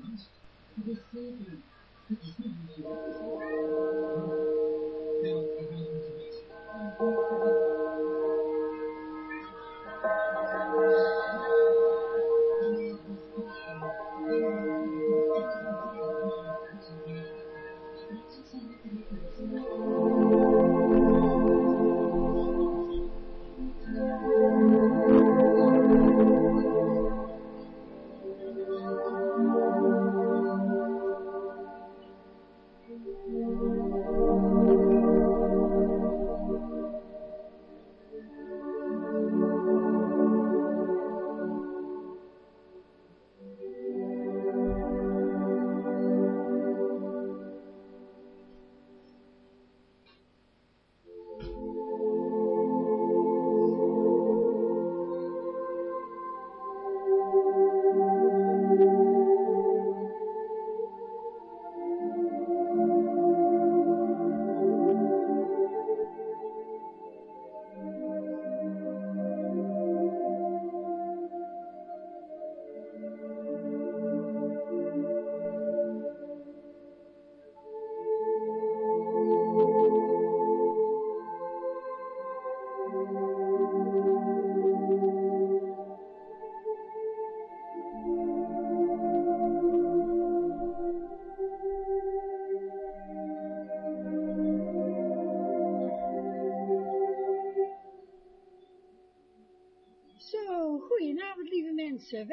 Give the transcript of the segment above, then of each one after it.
Thank you.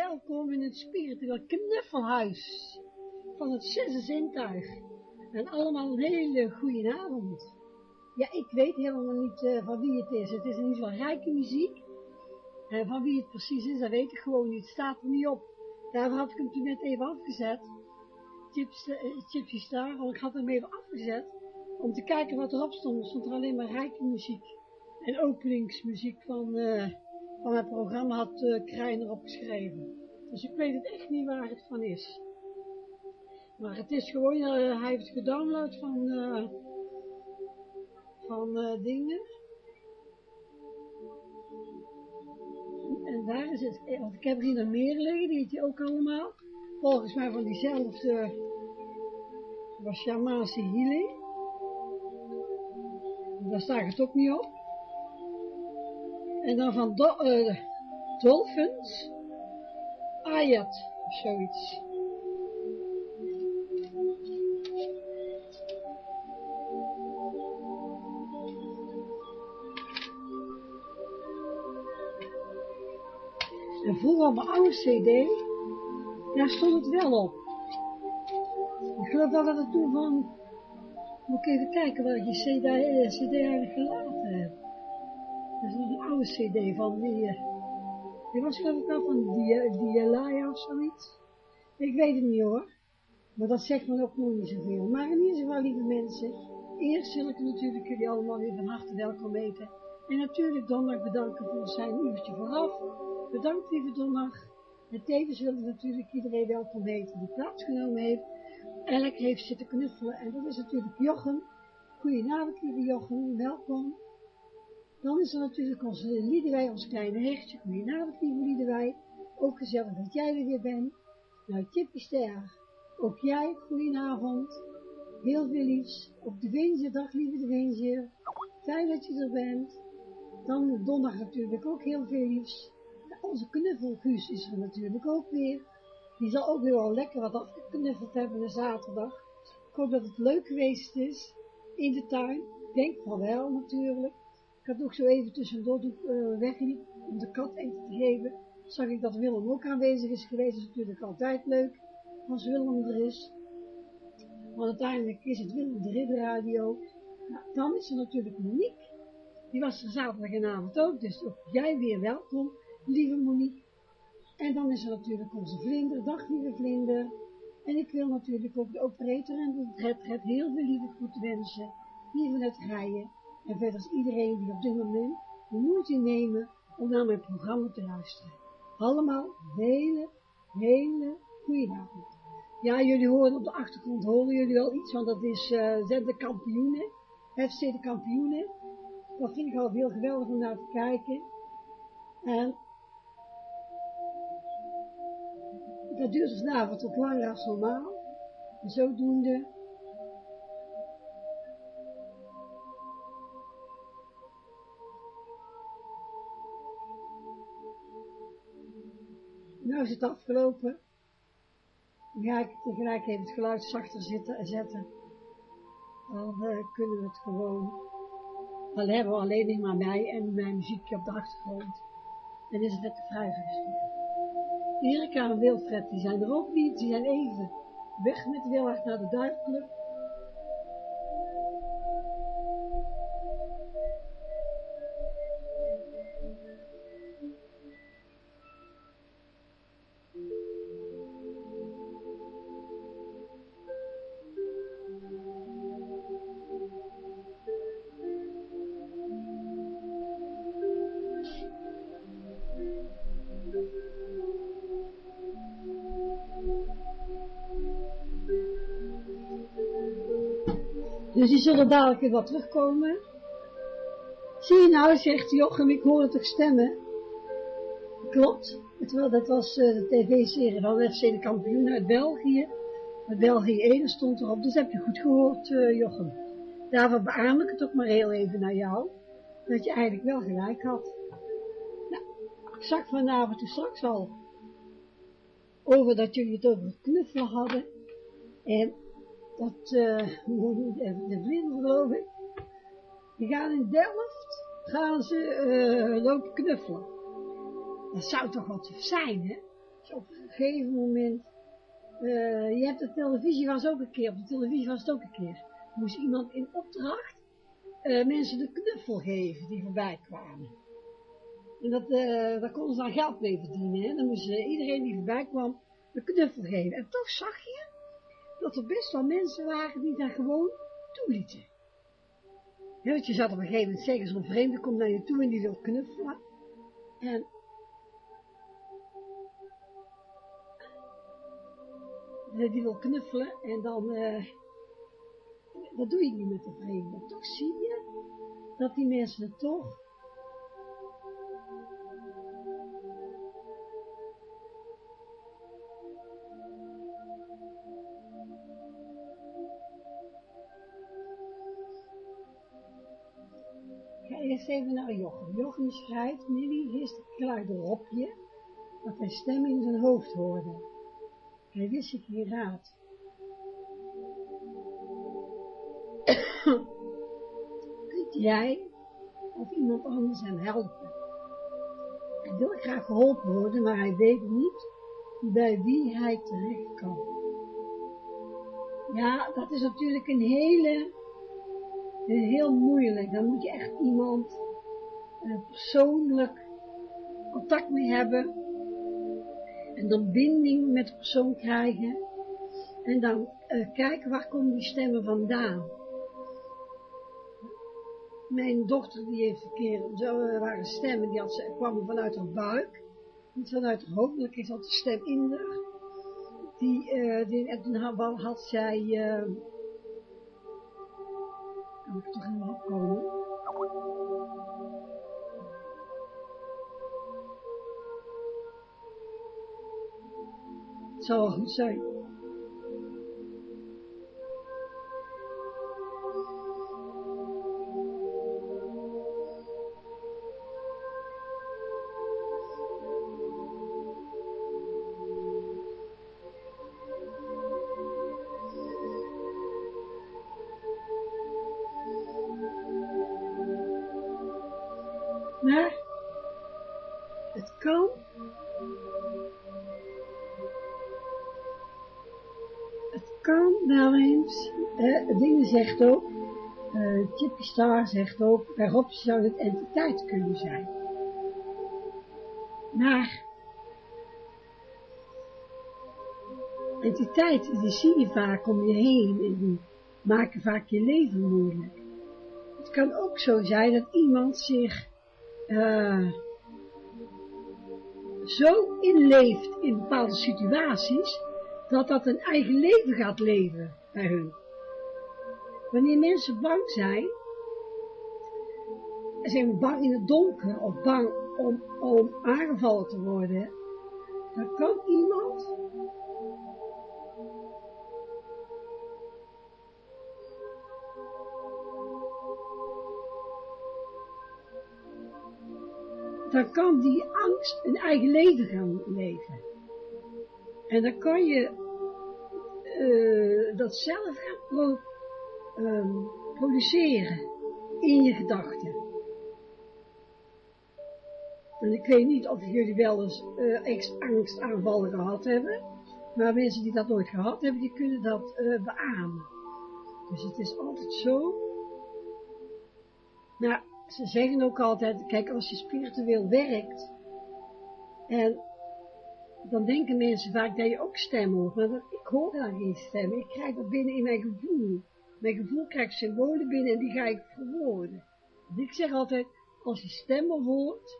Welkom in het spiritueel knuffelhuis van het zesde zintuig. En allemaal een hele goede avond. Ja, ik weet helemaal niet uh, van wie het is. Het is in ieder geval rijke muziek. En van wie het precies is, dat weet ik gewoon niet. Het staat er niet op. Daarvoor had ik hem toen net even afgezet. Chips, uh, Chipsy Star, want ik had hem even afgezet. Om te kijken wat erop stond. Stond er alleen maar rijke muziek. En openingsmuziek van... van het programma had uh, Krijn erop geschreven. Dus ik weet het echt niet waar het van is. Maar het is gewoon, uh, hij heeft gedownload van, uh, van dingen. En daar is het, want ik heb hier nog meer liggen, die heeft hij ook allemaal. Volgens mij van diezelfde, was Shamazi Healing. Daar staat het ook niet op. En dan van do, uh, Dolphins, Ayat of zoiets. En vroeger op mijn oude cd, daar stond het wel op. Ik geloof dat het toen van, moet ik even kijken die cd, cd eigenlijk oude cd van die, die was geloof ik wel van Dialaya of zoiets. Ik weet het niet hoor. Maar dat zegt me ook nog niet zoveel. Maar in ieder geval, lieve mensen, eerst wil ik natuurlijk jullie allemaal weer van harte welkom heten. En natuurlijk donderdag bedanken voor zijn uurtje vooraf. Bedankt lieve donderdag. En tevens wil ik natuurlijk iedereen welkom heten die plaatsgenomen heeft. Elk heeft zitten knuffelen. En dat is natuurlijk Jochem. Goedenavond lieve Jochem, welkom. Dan is er natuurlijk onze Liedewij, ons kleine hechtje. Goedenavond, lieve Liedewij. Ook gezellig dat jij er weer bent. Nou, Chippy Ster, ook jij, goedenavond. Heel veel liefs. Op de Winsje, dag lieve de Winsje. Fijn dat je er bent. Dan donderdag natuurlijk ook heel veel liefs. Onze knuffelguus is er natuurlijk ook weer. Die zal ook weer wel lekker wat afgeknuffeld hebben na zaterdag. Ik hoop dat het leuk geweest is in de tuin. Denk van wel natuurlijk. Had ook zo even tussendoor uh, wegliep om de kat eten te geven. Zag ik dat Willem ook aanwezig is geweest. Dat is natuurlijk altijd leuk als Willem er is. Want uiteindelijk is het Willem de Ridderradio. Nou, dan is er natuurlijk Monique. Die was er zaterdagavond ook. Dus ook jij weer welkom, lieve Monique. En dan is er natuurlijk onze vlinder. Dag lieve vlinder. En ik wil natuurlijk ook de operator en het, het heel veel lieve groeten wensen. Hier van het rijden. En verder is iedereen die op dit moment de moeite nemen om naar mijn programma te luisteren. Allemaal hele, hele goedenavond. Ja, jullie horen op de achtergrond, horen jullie wel iets, want dat is, uh, zijn de kampioenen, FC de kampioenen. Dat vind ik al heel geweldig om naar te kijken. En dat duurt dus vanavond tot langer als normaal. En zodoende Nou is het afgelopen. Dan ga ik tegelijk even het geluid zachter zitten, zetten. Dan uh, kunnen we het gewoon. Dan hebben we alleen maar mij en mijn muziekje op de achtergrond. En is het net vrij rustig. Erika en Wilfred, die zijn er ook niet. Die zijn even weg met Willard naar de duikclub. Dus die zullen dadelijk weer wat terugkomen. Zie je nou, zegt Jochem, ik hoor het toch stemmen. Klopt, dat was uh, de tv-serie van FC de kampioen uit België. Uit België 1 stond erop, dus heb je goed gehoord, uh, Jochem. Daarvoor beaam ik het ook maar heel even naar jou. Dat je eigenlijk wel gelijk had. Nou, ik zag vanavond toen straks al over dat jullie het over het knuffelen hadden. En dat, uh, de, de vrienden geloof ik, die gaan in Delft, gaan ze uh, lopen knuffelen. Dat zou toch wat zijn, hè? op een gegeven moment, je hebt de televisie was ook een keer, op de televisie was het ook een keer, moest iemand in opdracht mensen de knuffel geven die voorbij kwamen. En dat, daar konden ze dan geld mee verdienen. Hè? Dan moest iedereen die voorbij kwam de knuffel geven. En toch zag je dat er best wel mensen waren die daar gewoon toelieten. Ja, want je zat op een gegeven moment zeggen, zo'n vreemde komt naar je toe en die wil knuffelen. En die wil knuffelen en dan, uh, dat doe je niet met de vreemde. Toch zie je dat die mensen toch eerst even naar Jochem. Jochem schrijft, Millie wist het klarderopje dat hij stem in zijn hoofd hoorde. Hij wist zich geen raad. Kunt jij of iemand anders hem helpen? Hij wil graag geholpen worden, maar hij weet niet bij wie hij terecht kan. Ja, dat is natuurlijk een hele heel moeilijk. Dan moet je echt iemand uh, persoonlijk contact mee hebben. En dan binding met de persoon krijgen. En dan uh, kijken waar komen die stemmen vandaan. Mijn dochter die heeft een keer, uh, waren stemmen, die kwamen vanuit haar buik. Niet vanuit haar hoofd, kreeg ze de stem in haar. Die, uh, die, had zij ik toch helemaal zal wel goed zijn. Zegt ook, uh, Chippy Star zegt ook, waarop zou het entiteit kunnen zijn. Maar entiteiten, die zie je vaak om je heen en die maken vaak je leven moeilijk. Het kan ook zo zijn dat iemand zich uh, zo inleeft in bepaalde situaties, dat dat een eigen leven gaat leven bij hun. Wanneer mensen bang zijn, zijn bang in het donker of bang om, om aangevallen te worden, dan kan iemand dan kan die angst een eigen leven gaan leven. En dan kan je uh, dat zelf gaan um, produceren in je gedachten. En ik weet niet of jullie wel eens uh, angstaanvallen gehad hebben, maar mensen die dat nooit gehad hebben, die kunnen dat uh, beamen. Dus het is altijd zo. Nou, ze zeggen ook altijd, kijk, als je spiritueel werkt, en dan denken mensen vaak dat je ook stem hoort, maar ik hoor daar geen stem, ik krijg dat binnen in mijn gevoel. Mijn gevoel krijgt symbolen binnen en die ga ik verwoorden. Ik zeg altijd, als je stemmen hoort,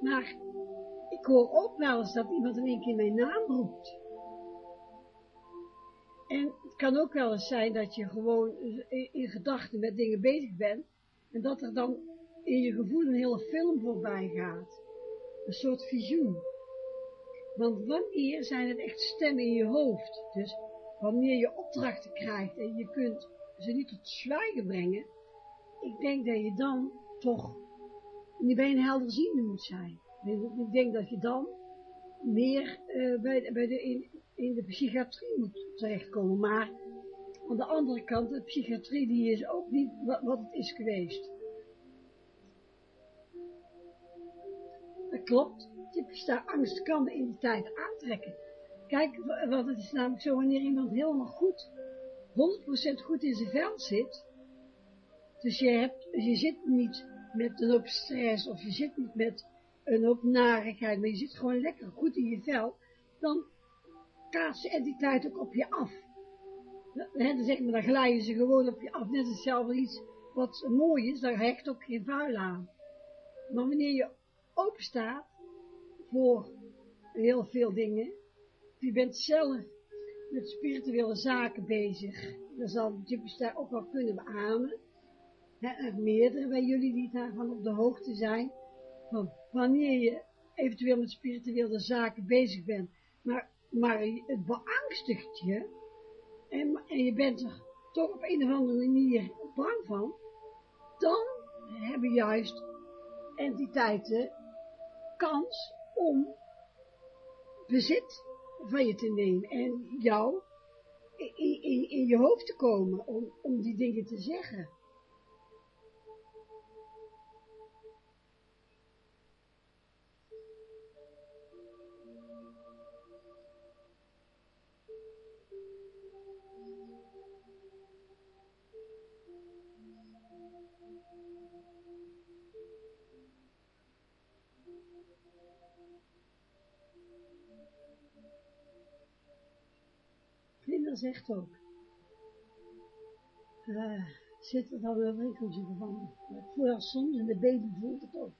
maar ik hoor ook wel eens dat iemand in één keer mijn naam roept. En het kan ook wel eens zijn dat je gewoon in, gedachten met dingen bezig bent, en dat er dan in je gevoel een hele film voorbij gaat. Een soort visioen. Want wanneer zijn het echt stemmen in je hoofd? Dus wanneer je opdrachten krijgt en je kunt ze niet tot zwijgen brengen, ik denk dat je dan toch niet bij een helderziende moet zijn. Ik denk dat je dan meer uh, bij, bij de, in, in de psychiatrie moet terechtkomen. Maar aan de andere kant, de psychiatrie die is ook niet wat, wat het is geweest. dat klopt. Daar angst kan de identiteit aantrekken. Kijk, want het is namelijk zo, wanneer iemand helemaal goed, 100% goed in zijn vel zit, dus je, hebt, je zit niet met een hoop stress, of je zit niet met een hoop narigheid, maar je zit gewoon lekker goed in je vel, dan kaatst de entiteit ook op je af. dan zeg maar, dan glijden ze gewoon op je af, net zelf iets wat mooi is, daar hecht ook geen vuil aan. Maar wanneer je open staat voor heel veel dingen, je bent zelf met spirituele zaken bezig, dan zal typisch daar ook wel kunnen beamen. Er meerdere bij jullie die daarvan op de hoogte zijn, van wanneer je eventueel met spirituele zaken bezig bent, maar, maar het beangstigt je, en, en je bent er toch op een of andere manier bang van, dan hebben juist entiteiten kans om bezit van je te nemen en jou in, in, in je hoofd te komen om, om die dingen te zeggen. Zegt ook, uh, zit er dan wel winkeltje van, ik voel al soms en de baby voelt het ook.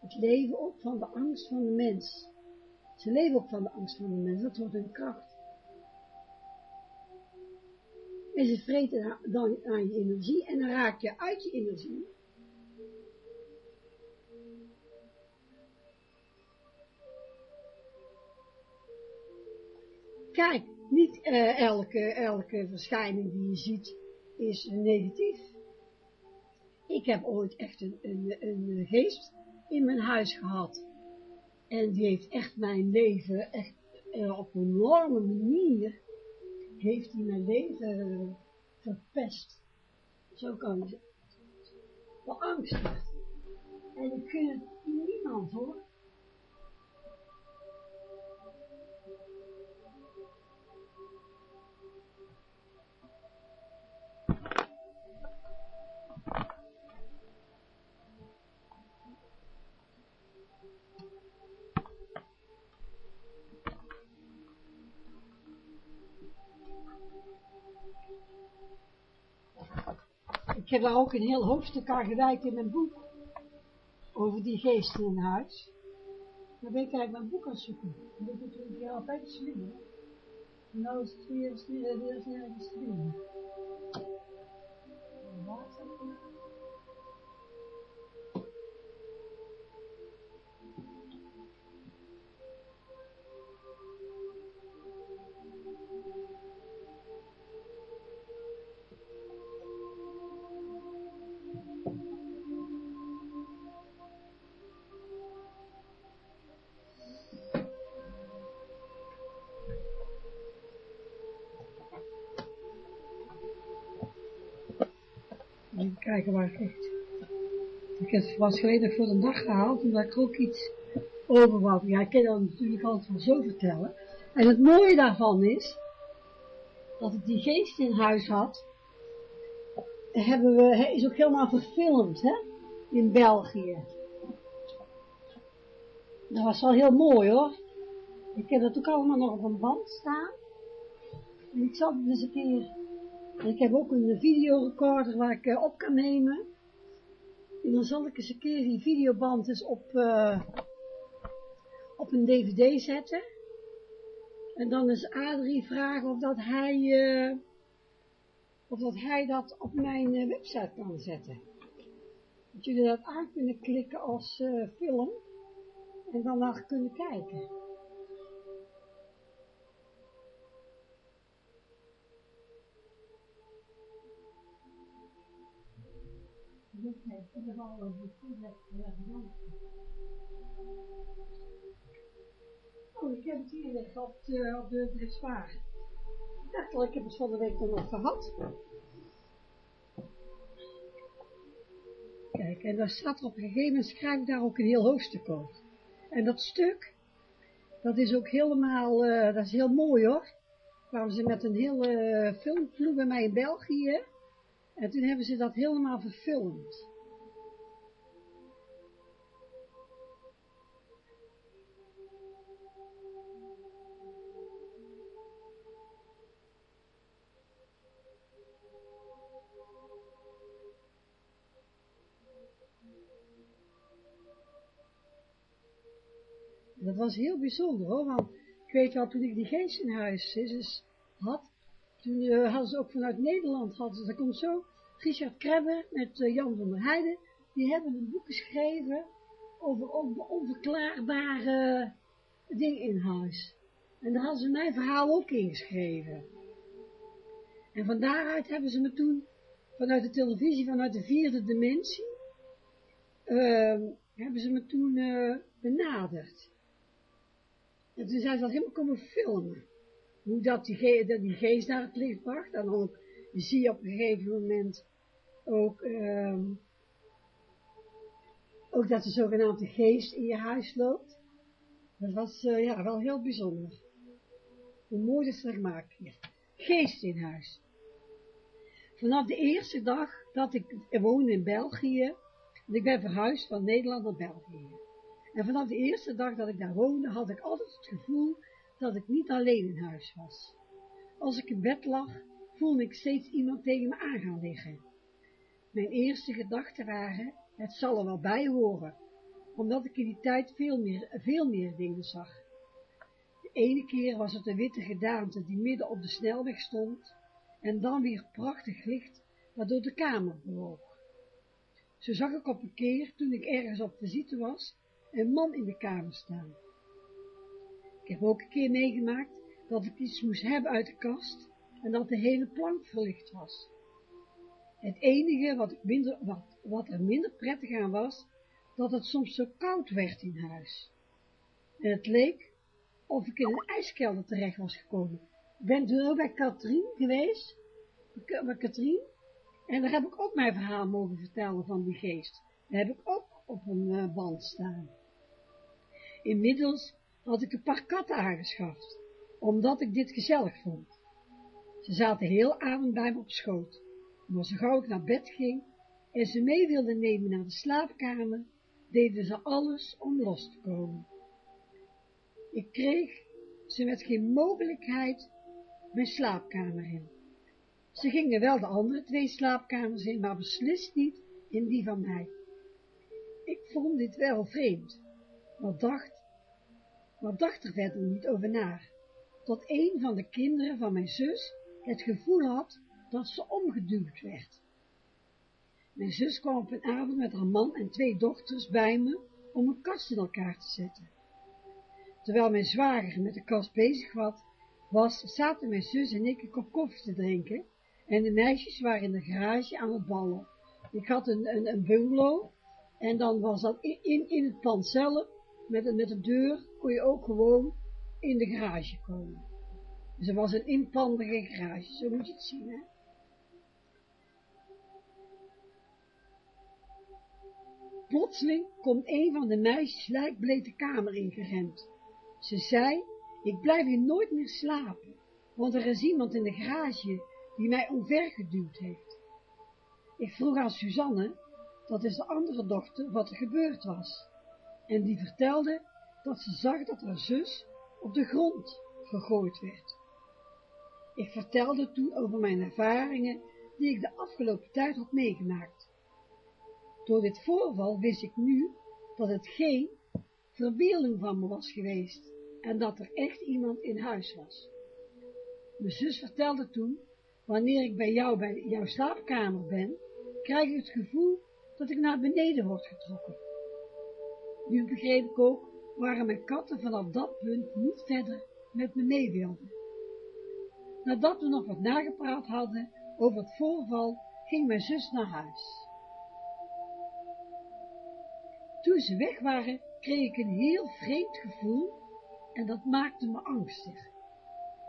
Het leven op van de angst van de mens. Ze leven ook van de angst van de mens, dat wordt hun kracht. En ze vreten dan aan je energie en dan raak je uit je energie. Kijk, niet uh, elke, elke verschijning die je ziet is negatief. Ik heb ooit echt een, een, geest in mijn huis gehad. En die heeft echt mijn leven, echt uh, op een enorme manier, heeft hij mijn leven verpest. Zo kan je Beangstigd. En ik vind het niemand hoor. Ik heb daar ook een heel hoofdstuk aan gewijd in mijn boek. Over die geesten in huis. Dan ben ik eigenlijk mijn boek aan het zoeken. Dat doe ik ja altijd slim. Nou is het weer, weer, weer nergens te was geleden voor een dag gehaald, omdat ik ook iets over wou. Ja, ik kan dat natuurlijk altijd wel zo vertellen. En het mooie daarvan is, dat ik die geest in huis had, hebben we, is ook helemaal verfilmd, hè, in België. Dat was wel heel mooi, hoor. Ik heb dat ook allemaal nog op een band staan. En ik zal het eens een keer ik heb ook een videorecorder waar ik uh, op kan nemen. En dan zal ik eens een keer die videoband eens op, uh, op een dvd zetten. En dan eens Adrie vragen of dat hij, uh, of dat, hij dat op mijn website kan zetten. Dat jullie dat aan kunnen klikken als film. En dan naar kunnen kijken. Oh, ik heb het hier liggen op de, op de dressoir. Ik dacht ik heb het van de week nog gehad. Kijk, en daar staat op een gegeven moment, schrijf daar ook een heel hoofdstuk over. En dat stuk, dat is ook helemaal, uh, dat is heel mooi hoor. Kwamen ze met een hele uh, filmploeg bij mij in België. En toen hebben ze dat helemaal verfilmd. Dat was heel bijzonder hoor, want ik weet wel, toen ik die geest in huis had, toen uh, hadden ze ook vanuit Nederland, hadden ze, dat komt zo, Richard Krebbe met uh, Jan van der Heijden, die hebben een boek geschreven over onverklaarbare dingen in huis. En daar hadden ze mijn verhaal ook ingeschreven. En van daaruit hebben ze me toen, vanuit de televisie, vanuit de vierde dimensie, uh, hebben ze me toen uh, benaderd. En toen zijn ze dat helemaal komen filmen. Hoe dat die, ge dat die geest naar het licht bracht. En ook zie je op een gegeven moment ook, um, ook dat de zogenaamde geest in je huis loopt. Dat was uh, ja, wel heel bijzonder. Hoe mooi dat ze gemaakt hier. Geest in huis. Vanaf de eerste dag dat ik woonde in België, en ik ben verhuisd van Nederland naar België. En vanaf de eerste dag dat ik daar woonde, had ik altijd het gevoel dat ik niet alleen in huis was. Als ik in bed lag, voelde ik steeds iemand tegen me aan gaan liggen. Mijn eerste gedachten waren, het zal er wel bij horen, omdat ik in die tijd veel meer, veel meer dingen zag. De ene keer was het een witte gedaante die midden op de snelweg stond, en dan weer prachtig licht dat door de kamer bewoog. Zo zag ik op een keer, toen ik ergens op visite was, een man in de kamer staan. Ik heb ook een keer meegemaakt dat ik iets moest hebben uit de kast en dat de hele plank verlicht was. Het enige wat, minder, wat, wat er minder prettig aan was, dat het soms zo koud werd in huis. En het leek of ik in een ijskelder terecht was gekomen. Ik ben toen ook bij Katrien geweest, bij Katrien, en daar heb ik ook mijn verhaal mogen vertellen van die geest. Daar heb ik ook op een uh, band staan. Inmiddels had ik een paar katten aangeschaft, omdat ik dit gezellig vond. Ze zaten heel avond bij me op schoot, maar zo gauw ik naar bed ging en ze mee wilden nemen naar de slaapkamer, deden ze alles om los te komen. Ik kreeg ze met geen mogelijkheid mijn slaapkamer in. Ze gingen wel de andere twee slaapkamers in, maar beslist niet in die van mij. Ik vond dit wel vreemd, maar dacht, maar dacht er verder niet over na, tot een van de kinderen van mijn zus het gevoel had dat ze omgeduwd werd. Mijn zus kwam op een avond met haar man en twee dochters bij me om een kast in elkaar te zetten. Terwijl mijn zwager met de kast bezig was, zaten mijn zus en ik een kop koffie te drinken en de meisjes waren in de garage aan het ballen. Ik had een, een, een bungalow en dan was dat in, in het pand zelf, met, met de deur, kon je ook gewoon in de garage komen. Dus was een inpandige garage, zo moet je het zien, hè. Plotseling komt een van de meisjes lijkbleek de kamer ingerend. Ze zei, ik blijf hier nooit meer slapen, want er is iemand in de garage die mij omvergeduwd heeft. Ik vroeg aan Suzanne, dat is de andere dochter, wat er gebeurd was, en die vertelde dat ze zag dat haar zus op de grond gegooid werd. Ik vertelde toen over mijn ervaringen die ik de afgelopen tijd had meegemaakt. Door dit voorval wist ik nu dat het geen verbeelding van me was geweest en dat er echt iemand in huis was. Mijn zus vertelde toen, wanneer ik bij jou bij jouw slaapkamer ben, krijg ik het gevoel dat ik naar beneden word getrokken. Nu begreep ik ook waarom mijn katten vanaf dat punt niet verder met me mee wilden. Nadat we nog wat nagepraat hadden over het voorval, ging mijn zus naar huis. Toen ze weg waren, kreeg ik een heel vreemd gevoel en dat maakte me angstig.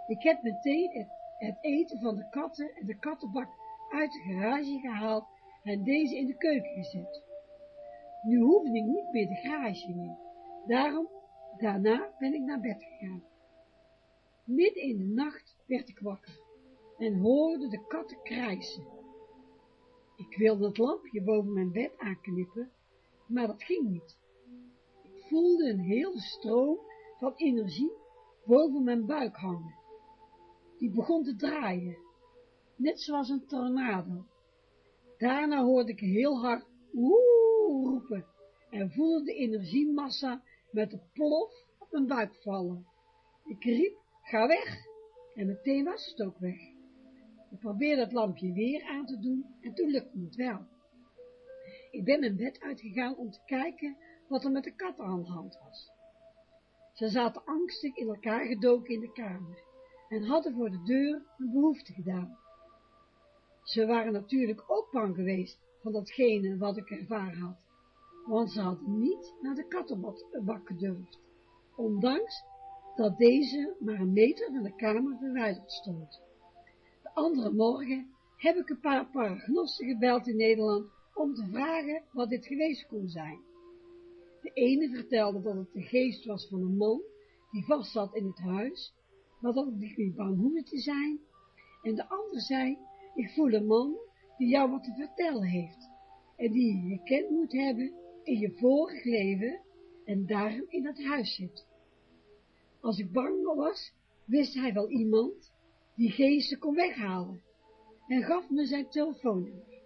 Ik heb meteen het, het eten van de katten en de kattenbak uit de garage gehaald en deze in de keuken gezet. Nu hoefde ik niet meer de garage in. Daarom, daarna ben ik naar bed gegaan. Midden in de nacht werd ik wakker en hoorde de katten krijsen. Ik wilde het lampje boven mijn bed aanknippen, maar dat ging niet. Ik voelde een hele stroom van energie boven mijn buik hangen. Die begon te draaien, net zoals een tornado. Daarna hoorde ik heel hard oeh roepen en voelde de energiemassa met een plof op mijn buik vallen. Ik riep, ga weg, en meteen was het ook weg. Ik probeerde het lampje weer aan te doen en toen lukte het wel. Ik ben mijn bed uitgegaan om te kijken wat er met de katten aan de hand was. Ze zaten angstig in elkaar gedoken in de kamer en hadden voor de deur een behoefte gedaan. Ze waren natuurlijk ook bang geweest van datgene wat ik ervaren had, want ze hadden niet naar de kattenbak gedurfd, ondanks dat deze maar een meter van de kamer verwijderd stond. De andere morgen heb ik een paar paragnosten gebeld in Nederland om te vragen wat dit geweest kon zijn. De ene vertelde dat het de geest was van een man die vast zat in het huis, maar dat ik niet bang hoefde te zijn. En de ander zei, ik voel een man die jou wat te vertellen heeft en die je gekend moet hebben in je vorig leven en daarom in het huis zit. Als ik bang was, wist hij wel iemand die geesten kon weghalen en gaf me zijn telefoonnummer.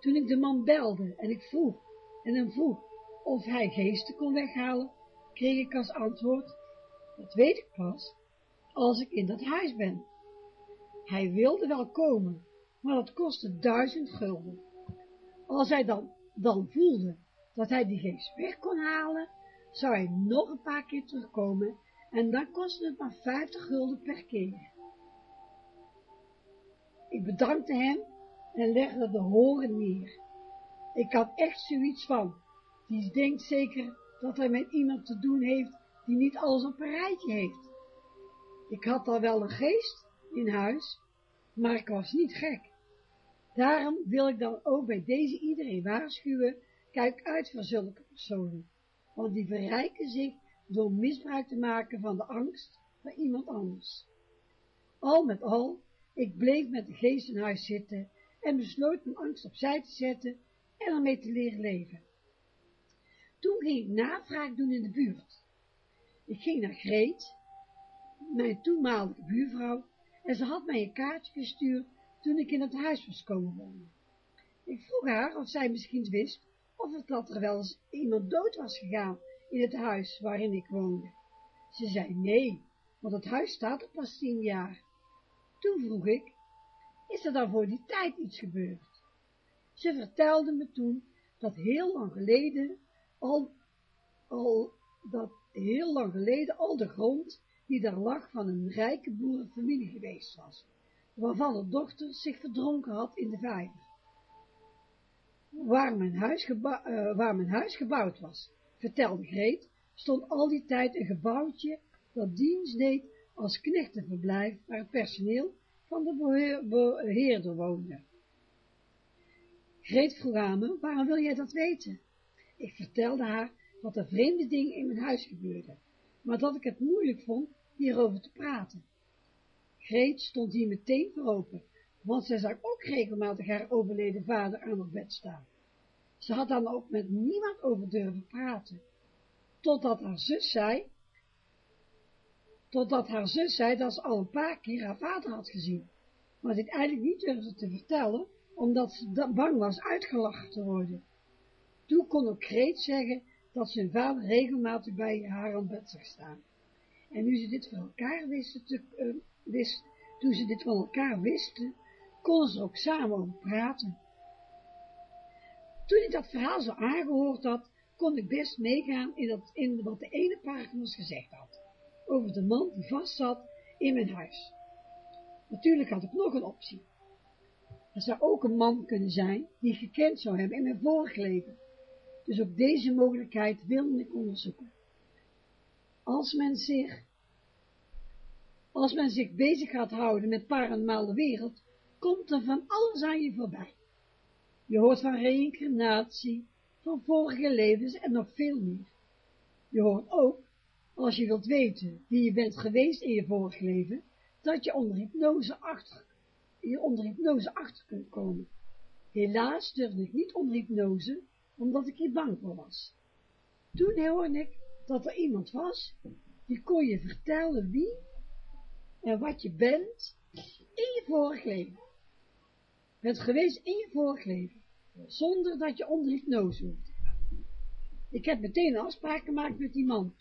Toen ik de man belde en ik vroeg en hem vroeg of hij geesten kon weghalen, kreeg ik als antwoord, dat weet ik pas, als ik in dat huis ben. Hij wilde wel komen, maar dat kostte duizend gulden. Als hij dan, dan voelde dat hij die geest weg kon halen, zou hij nog een paar keer terugkomen en dan kostte het maar vijftig gulden per keer. Ik bedankte hem en legde de horen neer. Ik had echt zoiets van, die denkt zeker dat hij met iemand te doen heeft die niet alles op een rijtje heeft. Ik had al wel een geest in huis, maar ik was niet gek. Daarom wil ik dan ook bij deze iedereen waarschuwen, kijk uit voor zulke personen, want die verrijken zich door misbruik te maken van de angst van iemand anders. Al met al, ik bleef met de geest in huis zitten en besloot mijn angst opzij te zetten en ermee te leren leven. Toen ging ik navraag doen in de buurt. Ik ging naar Greet, mijn toenmalige buurvrouw, en ze had mij een kaartje gestuurd toen ik in het huis was komen wonen. Ik vroeg haar of zij misschien wist of het er wel eens iemand dood was gegaan in het huis waarin ik woonde. Ze zei nee, want het huis staat er pas tien jaar. Toen vroeg ik, is er dan voor die tijd iets gebeurd? Ze vertelde me toen dat heel lang geleden al, al dat heel lang geleden al de grond die daar lag van een rijke boerenfamilie geweest was, waarvan de dochter zich verdronken had in de vijver. Waar mijn huis, uh, waar mijn huis gebouwd was, vertelde Greet, stond al die tijd een gebouwtje dat dienst deed als knechtenverblijf waar het personeel van de beheerder woonde. Greet vroeg aan me, waarom wil jij dat weten? Ik vertelde haar dat er vreemde dingen in mijn huis gebeurden, maar dat ik het moeilijk vond hierover te praten. Greet stond hier meteen voor open, want zij zag ook regelmatig haar overleden vader aan het bed staan. Ze had dan ook met niemand over durven praten, totdat haar zus zei, totdat haar zus zei dat ze al een paar keer haar vader had gezien, maar dit eigenlijk niet durfde te vertellen, omdat ze bang was uitgelachen te worden. Toen kon ook Greet zeggen dat zijn vader regelmatig bij haar aan bed zag staan. En nu ze dit van elkaar wisten, te, uh, wist, toen ze dit van elkaar wisten, konden ze ook samen over praten. Toen ik dat verhaal zo aangehoord had, kon ik best meegaan in, wat de ene paragraaf gezegd had, over de man die vast zat in mijn huis. Natuurlijk had ik nog een optie. Er zou ook een man kunnen zijn die ik gekend zou hebben in mijn vorig leven. Dus ook deze mogelijkheid wilde ik onderzoeken. Als men zich, als men zich bezig gaat houden met paranormale wereld, komt er van alles aan je voorbij. Je hoort van reïncarnatie, van vorige levens en nog veel meer. Je hoort ook, als je wilt weten wie je bent geweest in je vorige leven, dat je onder hypnose achter, je onder hypnose achter kunt komen. Helaas durfde ik niet onder hypnose, omdat ik hier bang voor was. Toen hoorde ik dat er iemand was, die kon je vertellen wie en wat je bent in je vorig leven. Bent geweest in je vorig leven, zonder dat je onder hypnose hoeft. Ik heb meteen een afspraak gemaakt met die man.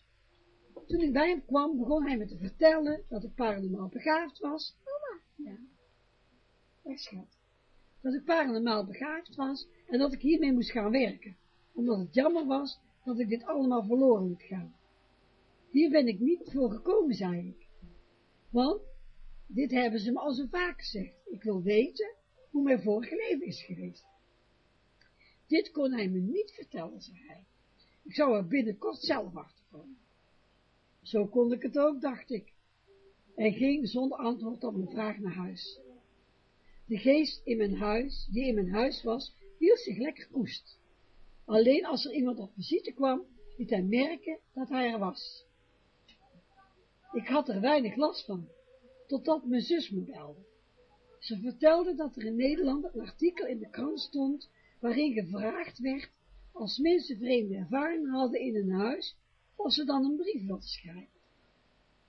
Toen ik bij hem kwam, begon hij me te vertellen dat ik paranormaal begaafd was. Mama, ja, echt schat. Dat ik paranormaal begaafd was en dat ik hiermee moest gaan werken, omdat het jammer was dat ik dit allemaal verloren moet gaan. Hier ben ik niet voor gekomen, zei ik. Want, dit hebben ze me al zo vaak gezegd. Ik wil weten hoe mijn vorige leven is geweest. Dit kon hij me niet vertellen, zei hij. Ik zou er binnenkort zelf achter komen. Zo kon ik het ook, dacht ik. En ging zonder antwoord op mijn vraag naar huis. De geest in mijn huis, die in mijn huis was, hield zich lekker koest. Alleen als er iemand op visite kwam, liet hij merken dat hij er was. Ik had er weinig last van, totdat mijn zus me belde. Ze vertelde dat er in Nederland een artikel in de krant stond, waarin gevraagd werd, als mensen vreemde ervaringen hadden in een huis, of ze dan een brief wilden schrijven.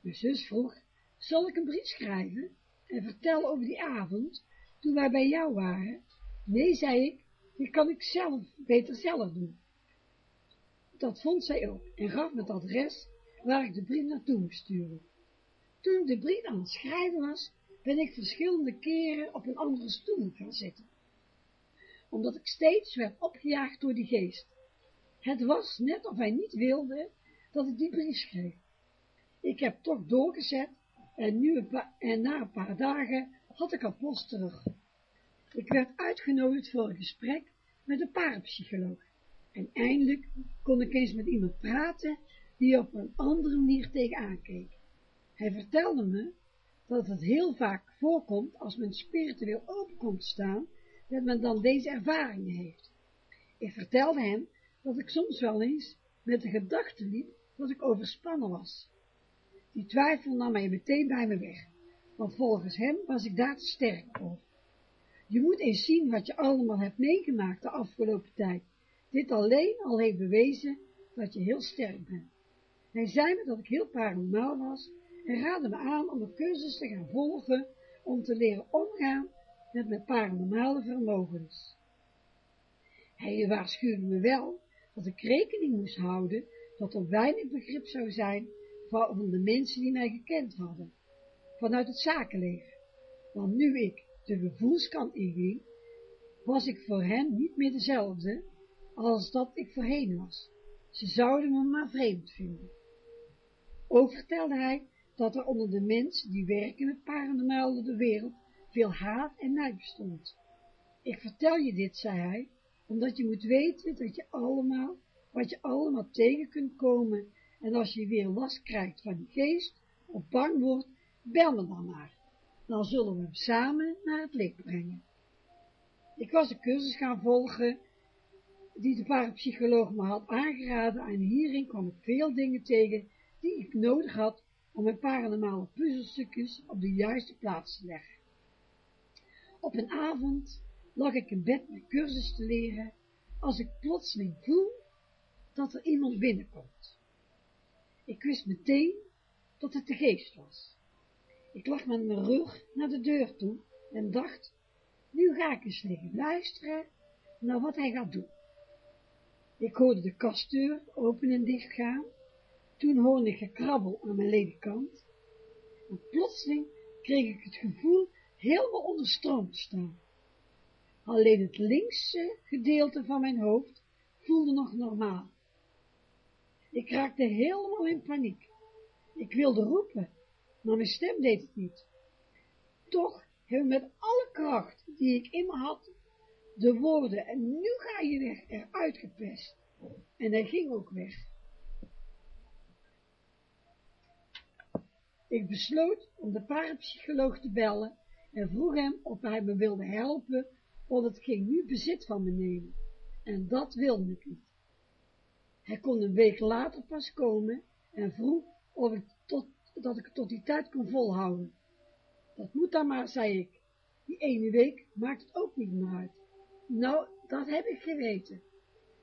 Mijn zus vroeg, zal ik een brief schrijven en vertellen over die avond, toen wij bij jou waren? Nee, zei ik, die kan ik zelf, beter zelf doen. Dat vond zij ook en gaf me het adres waar ik de brief naartoe moest sturen. Toen de brief aan het schrijven was, ben ik verschillende keren op een andere stoel gaan zitten, omdat ik steeds werd opgejaagd door die geest. Het was net of hij niet wilde dat ik die brief schreef. Ik heb toch doorgezet en, nu en na een paar dagen had ik al post terug. Ik werd uitgenodigd voor een gesprek met een parapsycholoog. En eindelijk kon ik eens met iemand praten die op een andere manier tegenaan keek. Hij vertelde me dat het heel vaak voorkomt als men spiritueel open komt staan, dat men dan deze ervaringen heeft. Ik vertelde hem dat ik soms wel eens met de gedachte liep dat ik overspannen was. Die twijfel nam mij meteen bij me weg, want volgens hem was ik daar te sterk voor. Je moet eens zien wat je allemaal hebt meegemaakt de afgelopen tijd. Dit alleen al heeft bewezen dat je heel sterk bent. Hij zei me dat ik heel paranormaal was en raadde me aan om een cursus te gaan volgen om te leren omgaan met mijn paranormale vermogens. Hij waarschuwde me wel dat ik rekening moest houden dat er weinig begrip zou zijn van de mensen die mij gekend hadden, vanuit het zakenleven. Want nu ik de gevoelskant inging, was ik voor hen niet meer dezelfde als dat ik voorheen was. Ze zouden me maar vreemd vinden. Ook vertelde hij dat er onder de mensen die werken met paranormaal de wereld veel haat en nijd bestond. Ik vertel je dit, zei hij, omdat je moet weten dat je allemaal, wat je allemaal tegen kunt komen, en als je weer last krijgt van die geest, of bang wordt, bel me dan maar. Dan zullen we hem samen naar het licht brengen. Ik was een cursus gaan volgen, die de parapsycholoog me had aangeraden, en hierin kwam ik veel dingen tegen, die ik nodig had om mijn paranormale puzzelstukjes op de juiste plaats te leggen. Op een avond lag ik in bed mijn cursus te leren, als ik plotseling voel dat er iemand binnenkomt. Ik wist meteen dat het de geest was. Ik lag met mijn rug naar de deur toe en dacht, nu ga ik eens liggen luisteren naar wat hij gaat doen. Ik hoorde de kastdeur open en dicht gaan, toen hoorde ik gekrabbel aan mijn ledikant, en plotseling kreeg ik het gevoel helemaal onder stroom te staan. Alleen het linkse gedeelte van mijn hoofd voelde nog normaal. Ik raakte helemaal in paniek. Ik wilde roepen, maar mijn stem deed het niet. Toch heb ik met alle kracht die ik in me had, de woorden, en nu ga je weg, eruit gepest. En hij ging ook weg. Ik besloot om de parapsycholoog te bellen en vroeg hem of hij me wilde helpen, want het ging nu bezit van me nemen. en dat wilde ik niet. Hij kon een week later pas komen en vroeg of ik tot, dat ik tot die tijd kon volhouden. Dat moet dan maar, zei ik. Die ene week maakt het ook niet meer uit. Nou, dat heb ik geweten.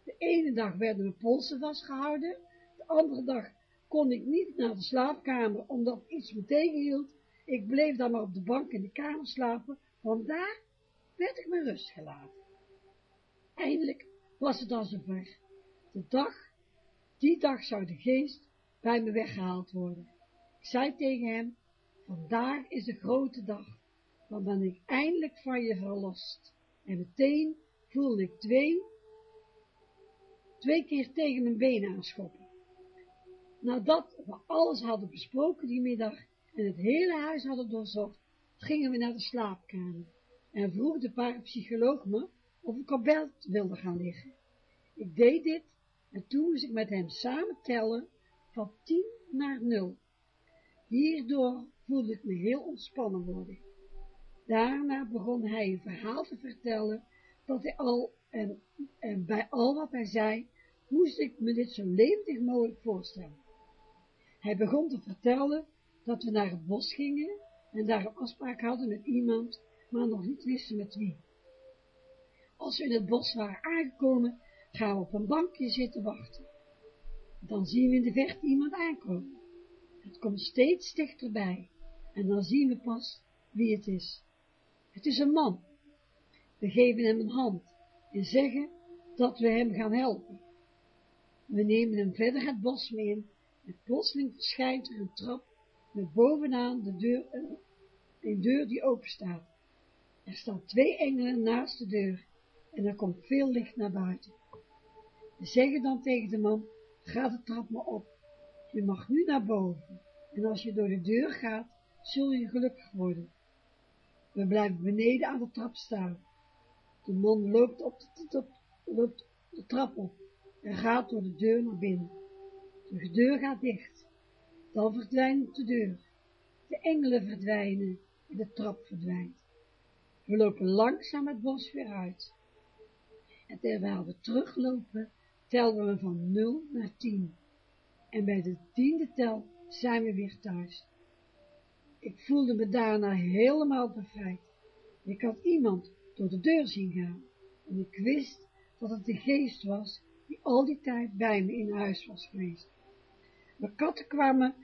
De ene dag werden mijn polsen vastgehouden, de andere dag kon ik niet naar de slaapkamer, omdat iets me tegenhield. Ik bleef dan maar op de bank in de kamer slapen, want daar werd ik me rust gelaten. Eindelijk was het dan zover. De dag, die dag zou de geest bij me weggehaald worden. Ik zei tegen hem, vandaag is de grote dag, dan ben ik eindelijk van je verlost. En meteen voelde ik twee, twee keer tegen mijn benen aanschoppen. Nadat we alles hadden besproken die middag en het hele huis hadden doorzocht, gingen we naar de slaapkamer en vroeg de parapsycholoog me of ik op bed wilde gaan liggen. Ik deed dit en toen moest ik met hem samen tellen van tien naar nul. Hierdoor voelde ik me heel ontspannen worden. Daarna begon hij een verhaal te vertellen dat hij al, en, en bij al wat hij zei, moest ik me dit zo levendig mogelijk voorstellen. Hij begon te vertellen dat we naar het bos gingen en daar een afspraak hadden met iemand, maar nog niet wisten met wie. Als we in het bos waren aangekomen, gaan we op een bankje zitten wachten. Dan zien we in de verte iemand aankomen. Het komt steeds dichterbij en dan zien we pas wie het is. Het is een man. We geven hem een hand en zeggen dat we hem gaan helpen. We nemen hem verder het bos mee en plotseling verschijnt er een trap met bovenaan de deur een, deur die open staat. Er staan twee engelen naast de deur en er komt veel licht naar buiten. We zeggen dan tegen de man, ga de trap maar op. Je mag nu naar boven en als je door de deur gaat, zul je gelukkig worden. We blijven beneden aan de trap staan. De man loopt, op de, loopt de trap op en gaat door de deur naar binnen. De deur gaat dicht. Dan verdwijnt de deur. De engelen verdwijnen en de trap verdwijnt. We lopen langzaam het bos weer uit. En terwijl we teruglopen, tellen we van 0 naar 10. En bij de tiende tel zijn we weer thuis. Ik voelde me daarna helemaal bevrijd. Ik had iemand door de deur zien gaan. En ik wist dat het de geest was die al die tijd bij me in huis was geweest. De katten kwamen,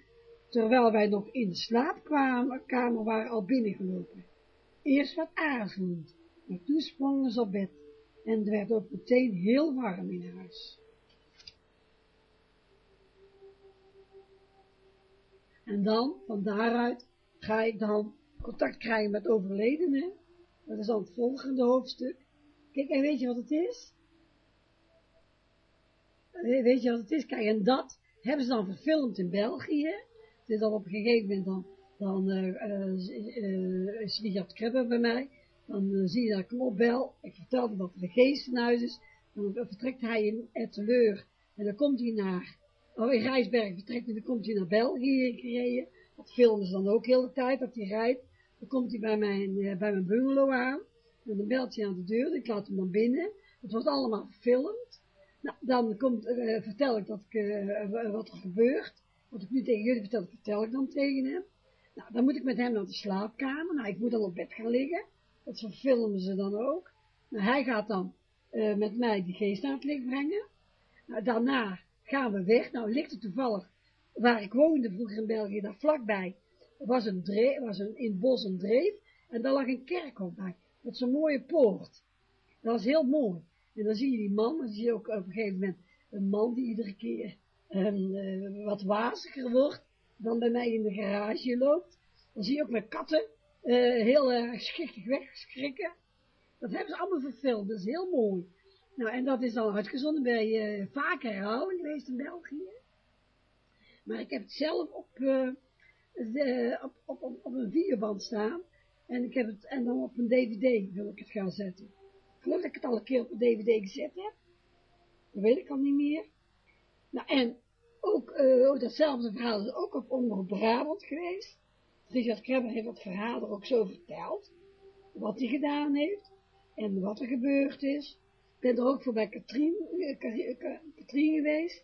terwijl wij nog in de slaapkamer waren, al binnengelopen. Eerst wat aarzelend, maar toen sprongen ze op bed en het werd ook meteen heel warm in huis. En dan, van daaruit, ga ik dan contact krijgen met overledenen. Dat is dan het volgende hoofdstuk. Kijk, en weet je wat het is? Weet je wat het is? Kijk, en dat hebben ze dan verfilmd in België. Is dan op een gegeven moment dan, dan is Richard Kribbe bij mij. Dan uh, zie je dat ik opbel. Ik vertelde dat er een geestenhuis is. Dan vertrekt hij in Etteleur. En dan komt hij naar, oh in Rijsberg vertrekt hij, dan komt hij naar België gereden. Dat filmen ze dan ook heel de tijd, dat hij rijdt. Dan komt hij bij mijn, bij mijn bungalow aan. En dan belt hij aan de deur, ik laat hem dan binnen. Het wordt allemaal gefilmd. Nou, dan komt, uh, vertel ik dat ik, uh, wat er gebeurt. Wat ik nu tegen jullie vertel, vertel ik dan tegen hem. Nou, dan moet ik met hem naar de slaapkamer. Nou, ik moet dan op bed gaan liggen. Dat filmen ze dan ook. Nou, hij gaat dan uh, met mij die geest aan het licht brengen. Nou, daarna gaan we weg. Nou, ligt het toevallig waar ik woonde vroeger in België, daar vlakbij, was, een dreef, was een, in het bos een dreef. En daar lag een kerkhof bij, met zo'n mooie poort. Dat was heel mooi. En dan zie je die man, dan zie je ook op een gegeven moment een man die iedere keer um, uh, wat waziger wordt, dan bij mij in de garage loopt. Dan zie je ook mijn katten uh, heel erg uh, schrikkig wegschrikken. Dat hebben ze allemaal verfilmd, dat is heel mooi. Nou, en dat is dan uitgezonden bij uh, vaker herhouden geweest in België. Maar ik heb het zelf op, op, op, op, een videoband staan. En ik heb het, en dan op een dvd wil ik het gaan zetten geloof dat ik het al een keer op een dvd gezet heb. Dat weet ik al niet meer. Nou, en ook, uh, datzelfde verhaal is ook op Omroep Brabant geweest. Richard Krabber heeft dat verhaal er ook zo verteld. Wat hij gedaan heeft. En wat er gebeurd is. ben er ook voor bij Katrien, Katrien geweest.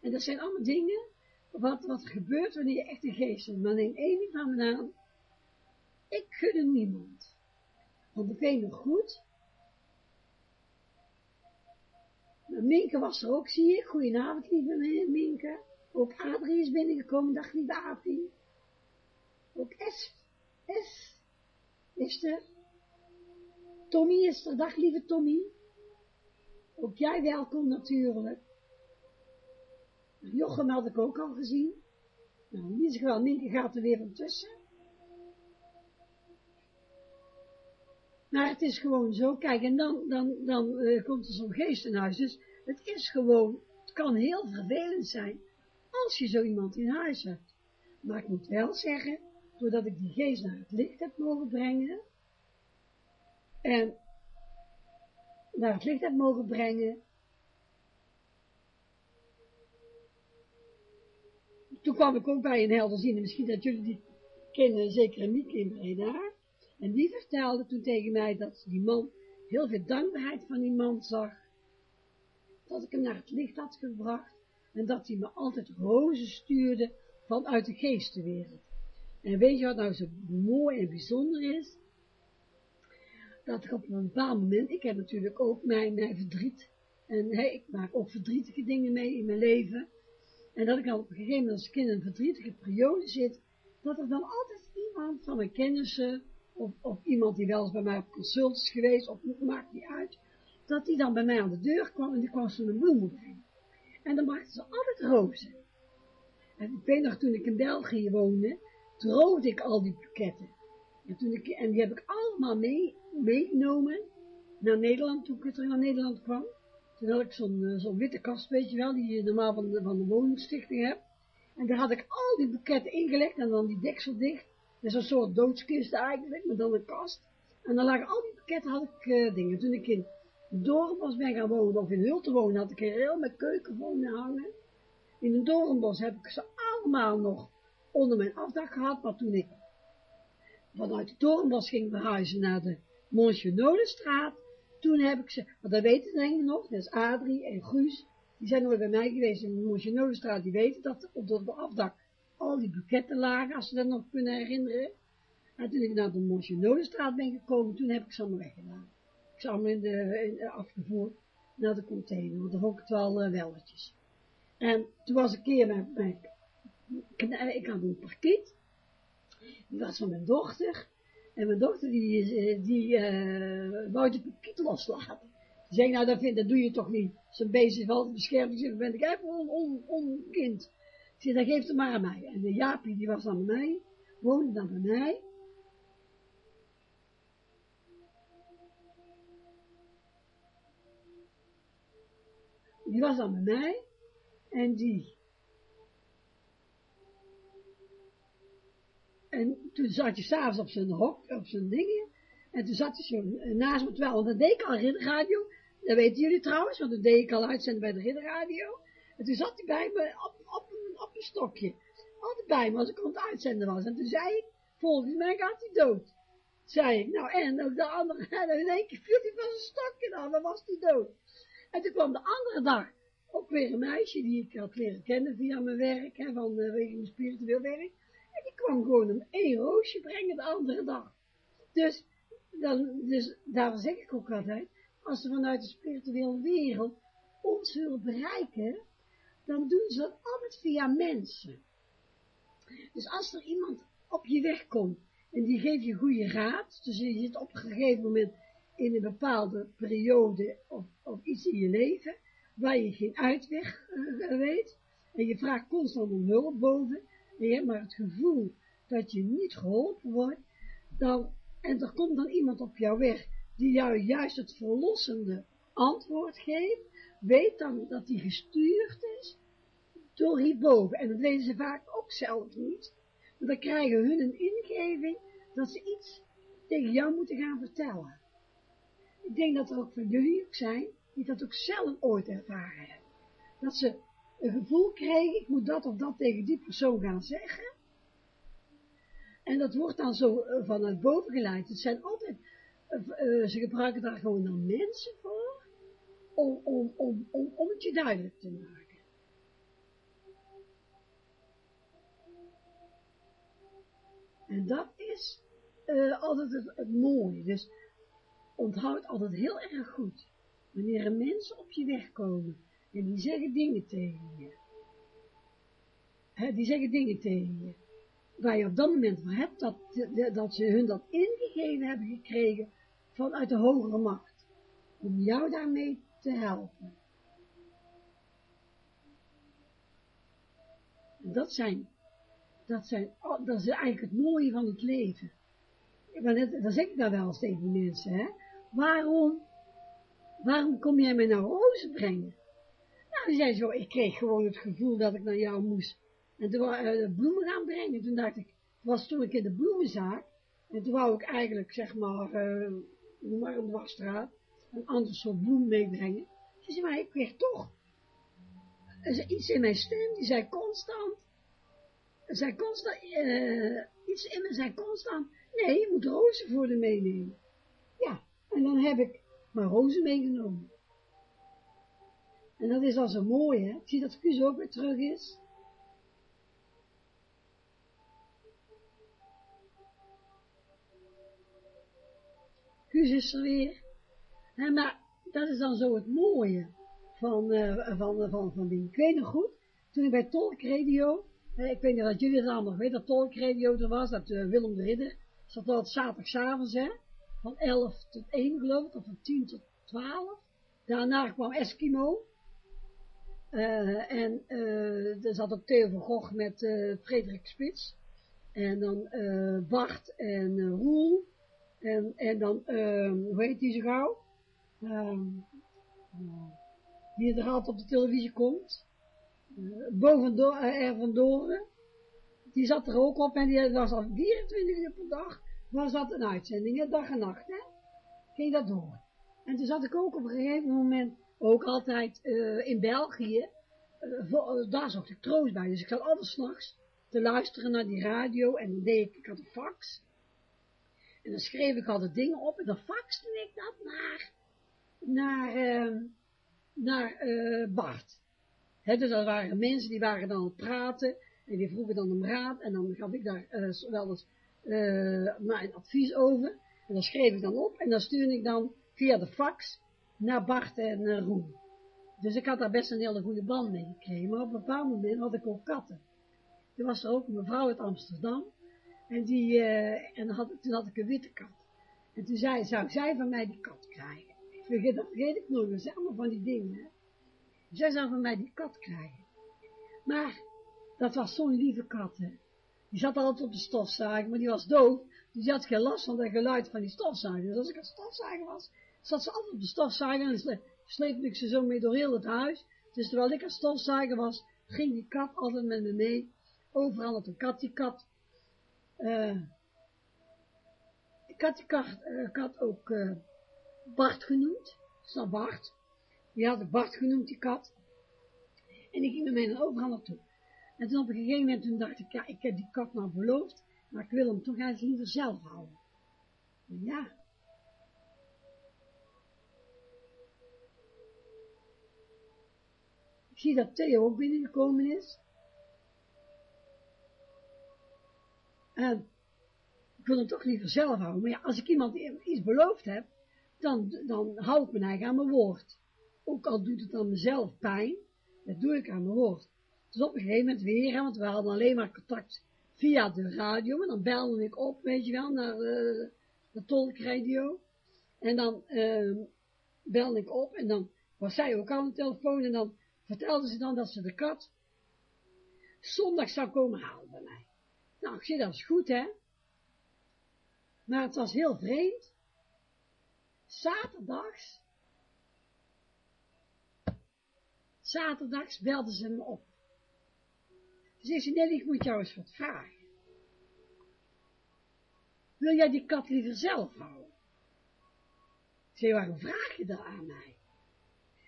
En dat zijn allemaal dingen, wat, wat er gebeurt wanneer je echt een geest hebt. Maar neem één van aan, ik gunde niemand. Ik weet nog goed, Minke was er ook, zie ik. Goedenavond, lieve Minke. Ook Adrie is binnengekomen, dag lieve Apie. Ook S, S is er. Tommy is er, dag lieve Tommy. Ook jij welkom natuurlijk. Jochem had ik ook al gezien. Nou, in ieder geval, Minke gaat er weer van tussen. Maar het is gewoon zo, kijk, en dan, dan, dan uh, komt er zo'n geest in huis. Dus het is gewoon, het kan heel vervelend zijn als je zo iemand in huis hebt. Maar ik moet wel zeggen, doordat ik die geest naar het licht heb mogen brengen, en naar het licht heb mogen brengen, toen kwam ik ook bij een helderziende, misschien dat jullie die kennen, zeker een Mieke in Breda, en die vertelde toen tegen mij dat die man heel veel dankbaarheid van die man zag, dat ik hem naar het licht had gebracht, en dat hij me altijd rozen stuurde vanuit de geestenwereld. En weet je wat nou zo mooi en bijzonder is? Dat ik op een bepaald moment, ik heb natuurlijk ook mijn, mijn verdriet, en hey, ik maak ook verdrietige dingen mee in mijn leven, en dat ik dan op een gegeven moment als ik in een verdrietige periode zit, dat er dan altijd iemand van mijn kennissen, of, of iemand die wel eens bij mij op consult is geweest, of maakt niet uit, dat die dan bij mij aan de deur kwam en die kwam zo'n bloemen brengen. En dan brachten ze altijd rozen. En ik weet nog, toen ik in België woonde, droogde ik al die boeketten. En, toen ik, en die heb ik allemaal mee, meegenomen naar Nederland, toen ik terug naar Nederland kwam. Toen had ik zo'n uh, zo'n witte kast, weet je wel, die je normaal van de, van de woningstichting hebt. En daar had ik al die boeketten ingelegd en dan die deksel dicht. Dus een soort doodskist eigenlijk, maar dan een kast. En dan lagen al die pakketten, had ik uh, dingen. Toen ik in Doornbos ben gaan wonen, of in Hulte wonen, had ik er heel met keukenwonen hangen. In een Doornbos heb ik ze allemaal nog onder mijn afdak gehad, maar toen ik vanuit de Doornbos ging verhuizen naar de Montjenolenstraat, toen heb ik ze, want dat weten ze denk nog, dat is Adrie en Guus, die zijn nooit bij mij geweest in de Montjenolenstraat, die weten dat op de afdak al die buketten lagen, als ze dat nog kunnen herinneren. En toen ik naar de Montjenolenstraat ben gekomen, toen heb ik ze allemaal weggedaan. Ik ze allemaal in de, afgevoerd naar de container, want dan vond ik het wel uh, welletjes. En toen was een keer met mijn, ik had een parkiet, die was van mijn dochter, en mijn dochter die, eh, die uh, wou de loslaten. Die zei, nou dat, vind, dat doe je toch niet, beest is wel te beschermen, dan ben ik even on, on, on kind. Zei, dat geeft het maar aan mij. En de Jaapie, die was dan bij mij, woonde dan bij mij. Die was dan bij mij. En die. En toen zat je s'avonds op zijn hok, op zijn dingen. En toen zat hij zo naast me, terwijl, want dat deed ik al ridderradio. Dat weten jullie trouwens, want dat deed al uitzenden bij de ridderradio. En toen zat hij bij me op een stokje. Altijd bij me als ik aan het uitzenden was. En toen zei ik, volgens mij gaat hij dood. Zei ik, nou en, ook de andere, en in één keer viel hij van zijn stokje dan, dan was hij dood. En toen kwam de andere dag ook weer een meisje die ik had leren kennen via mijn werk, hè, van uh, mijn spiritueel werk. En die kwam gewoon een één roosje brengen de andere dag. Dus, dan, dus daar zeg ik ook altijd, als ze vanuit de spirituele wereld ons willen bereiken, dan doen ze dat altijd via mensen. Dus als er iemand op je weg komt en die geeft je goede raad, dus je zit op een gegeven moment in een bepaalde periode of, of iets in je leven, waar je geen uitweg uh, weet, en je vraagt constant om hulp boven, en je hebt maar het gevoel dat je niet geholpen wordt, dan, en er komt dan iemand op jouw weg, die jou juist het verlossende antwoord geeft, weet dan dat die gestuurd is door hierboven. En dat weten ze vaak ook zelf niet. Dan krijgen hun een ingeving dat ze iets tegen jou moeten gaan vertellen. Ik denk dat er ook van jullie ook zijn, die dat ook zelf ooit ervaren hebben. Dat ze een gevoel krijgen, ik moet dat of dat tegen die persoon gaan zeggen. En dat wordt dan zo uh, vanuit boven geleid. Het zijn altijd, uh, uh, ze gebruiken daar gewoon dan mensen voor om, om, om, om, om het je duidelijk te maken. En dat is uh, altijd het, mooie. Dus onthoud altijd heel erg goed. Wanneer een mensen op je weg komen en die zeggen dingen tegen je. Hè, die zeggen dingen tegen je. Waar je op dat moment van hebt dat, dat ze hun dat ingegeven hebben gekregen vanuit de hogere macht. Om jou daarmee te helpen. En dat zijn, dat zijn, dat is eigenlijk het mooie van het leven. Want dat zeg ik daar wel eens tegen mensen, hè. Waarom, waarom kom jij mij nou rozen brengen? Nou, die zei zo, ik kreeg gewoon het gevoel dat ik naar jou moest. En toen uh, bloemen gaan brengen. Toen dacht ik, was toen ik in de bloemenzaak. En toen wou ik eigenlijk, zeg maar, uh, maar een dwarsstraat, een ander soort bloem meebrengen. Ze zei, maar ik kreeg toch iets in mijn stem, die zei constant, zei constant, uh, iets in me zei constant, nee, je moet rozen voor de meenemen. Ja, en dan heb ik mijn rozen meegenomen. En dat is al zo mooi, hè. Ik zie dat Kuus ook weer terug is. Kuus is er weer. Maar dat is dan zo het mooie van, uh, van, van, van die. Ik weet nog goed, toen ik bij Tolk Radio, eh, ik weet niet dat jullie het allemaal weten, dat Tolk Radio er was, dat uh, Willem de Ridder, zat altijd zaterdagavond, hè, van 11 tot 1 geloof ik, of van 10 tot 12. Daarna kwam Eskimo. En er zat ook Theo van Gogh met Frederik Spits. En dan Bart en Roel. En, en dan, hoe heet die zo gauw? Die er altijd op de televisie komt. Boven er van Doren. Die zat er ook op en die was al 24 uur per dag was dat een uitzending, dag en nacht, hè? Ging dat door. En toen zat ik ook op een gegeven moment, ook altijd uh, in België, daar zocht ik troost bij. Dus ik zat altijd s'nachts te luisteren naar die radio en dan deed ik, ik had een fax. En dan schreef ik altijd dingen op en dan faxte ik dat naar, naar, uh, naar uh, Bart. Dus dat waren mensen die waren dan aan het praten en die vroegen dan om raad en dan gaf ik daar uh, wel eens uh, mijn advies over. En dat schreef ik dan op en dan stuurde ik dan via de fax naar Bart en Roem. Dus ik had daar best een hele goede band mee gekregen. Maar op een bepaald moment had ik ook katten. Toen was er ook een mevrouw uit Amsterdam. En, die, en had, toen had ik een witte kat. En toen zei, zou zij van mij die kat krijgen. Vergeet, dat vergeet ik nooit, dat zijn allemaal van die dingen. Hè. Zij zou van mij die kat krijgen. Maar dat was zo'n lieve kat, hè. Die zat altijd op de stofzuiger, maar die was doof. Dus die had geen last van het geluid van die stofzuiger. Dus als ik een stofzuiger was, zat ze altijd op de stofzuiger en sle sleepte ik ze zo mee door heel het huis. Dus terwijl ik een stofzuiger was, ging die kat altijd met me mee. Overal had een kat, die kat. Uh, ik had die kat, uh, kat ook uh, Bart genoemd. Dat Bart? Die had Bart genoemd, die kat. En die ging met mij naar overal naartoe. En toen op een gegeven moment dacht ik, ja, ik heb die kat nou beloofd, maar ik wil hem toch eens liever zelf houden. Ja. Ik zie dat Theo ook binnengekomen is. En ik wil hem toch liever zelf houden. Maar ja, als ik iemand iets beloofd heb, dan, dan hou ik me eigenlijk aan mijn woord. Ook al doet het dan mezelf pijn, dat doe ik aan mijn woord. Dus op een gegeven moment weer, want we hadden alleen maar contact via de radio, en dan belde ik op, weet je wel, naar de, de tolkradio. En dan uh, belde ik op, en dan was zij ook aan de telefoon, en dan vertelde ze dan dat ze de kat zondag zou komen halen bij mij. Nou, ik zie dat is goed, hè. Maar het was heel vreemd. Zaterdags, zaterdags belde ze me op. Ze zei, Nelly, ik moet jou eens wat vragen. Wil jij die kat liever zelf houden? Zei, waarom vraag je dat aan mij?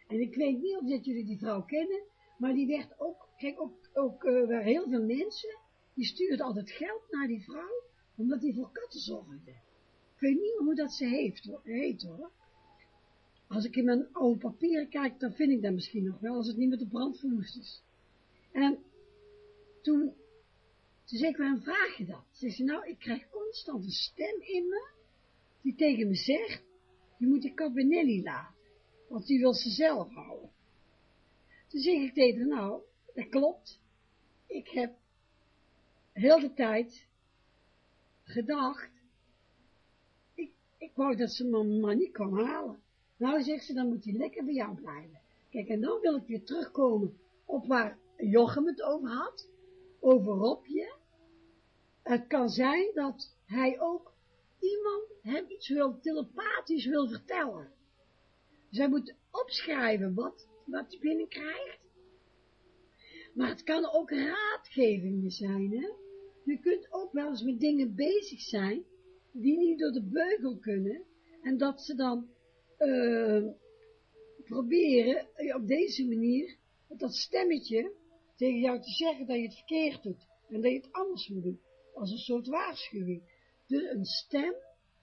En ik weet niet of jullie die vrouw kennen, maar die werd ook, kijk, ook, ook uh, heel veel mensen, die stuurden altijd geld naar die vrouw, omdat die voor katten zorgde. Ik weet niet hoe dat ze heeft, heet hoor. Als ik in mijn oude papieren kijk, dan vind ik dat misschien nog wel, als het niet met de brand verwoest is. En toen, toen zei ik, waarom vraag je dat? Ze nou, ik krijg constant een stem in me, die tegen me zegt, je moet die Cabinelli laten, want die wil ze zelf houden. Toen zeg ik tegen haar, nou, dat klopt, ik heb heel de tijd gedacht, ik, wou dat ze me maar niet halen. Nou, zegt ze, dan moet hij lekker bij jou blijven. Kijk, en dan wil ik weer terugkomen op waar Jochem het over had, over Robje. Het kan zijn dat hij ook iemand hem iets wil, telepathisch wil vertellen. Zij moet opschrijven wat, wat hij binnenkrijgt. Maar het kan ook raadgevingen zijn, hè. Je kunt ook wel eens met dingen bezig zijn, die niet door de beugel kunnen, en dat ze dan uh, proberen op deze manier dat stemmetje tegen jou te zeggen dat je het verkeerd doet en dat je het anders moet doen, als een soort waarschuwing. Dus een stem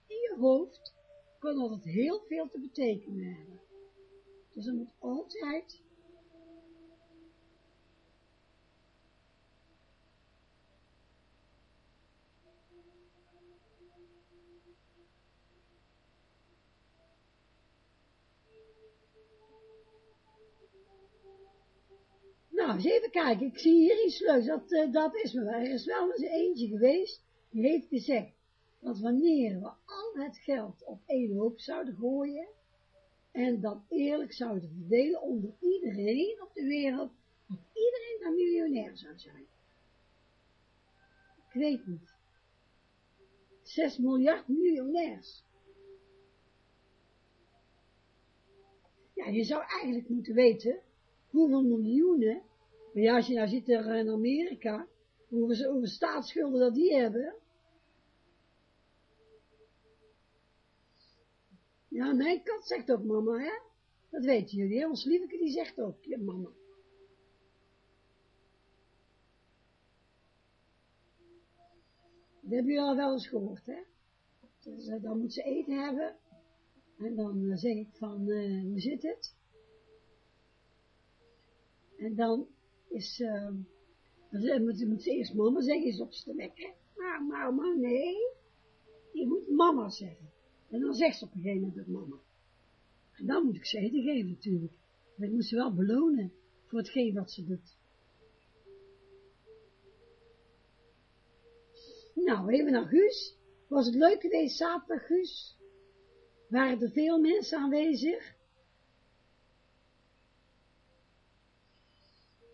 in je hoofd kan altijd heel veel te betekenen hebben. Dus er moet altijd Nou, eens even kijken. Ik zie hier iets leuks. Dat, uh, dat is me wel. Er is wel eens eentje geweest, die heeft gezegd, dat wanneer we al het geld op één hoop zouden gooien, en dan eerlijk zouden verdelen onder iedereen op de wereld, dat iedereen dan miljonair zou zijn. Ik weet niet. 6 miljard miljonairs. Ja, je zou eigenlijk moeten weten hoeveel miljoenen, maar ja, als je nou ziet er in Amerika, hoeveel, staatsschulden dat die hebben. Ja, mijn kat zegt ook mama, hè. Dat weten jullie. Ons lieveke die zegt ook, ja, mama. Dat hebben jullie al wel eens gehoord, hè. Dus, uh, dan moet ze eten hebben. En dan uh, zeg ik van, hoe zit het? En dan is, uh, dan moet, moet ze eerst mama zeggen, is op te wekken. Maar mama, nee. Je moet mama zeggen. En dan zegt ze op een gegeven moment mama. En dan moet ik ze eten geven natuurlijk. Maar ik moet ze wel belonen voor hetgeen wat ze doet. Nou, even naar Guus. Was het leuk geweest zaterdag, Guus? Waren er veel mensen aanwezig?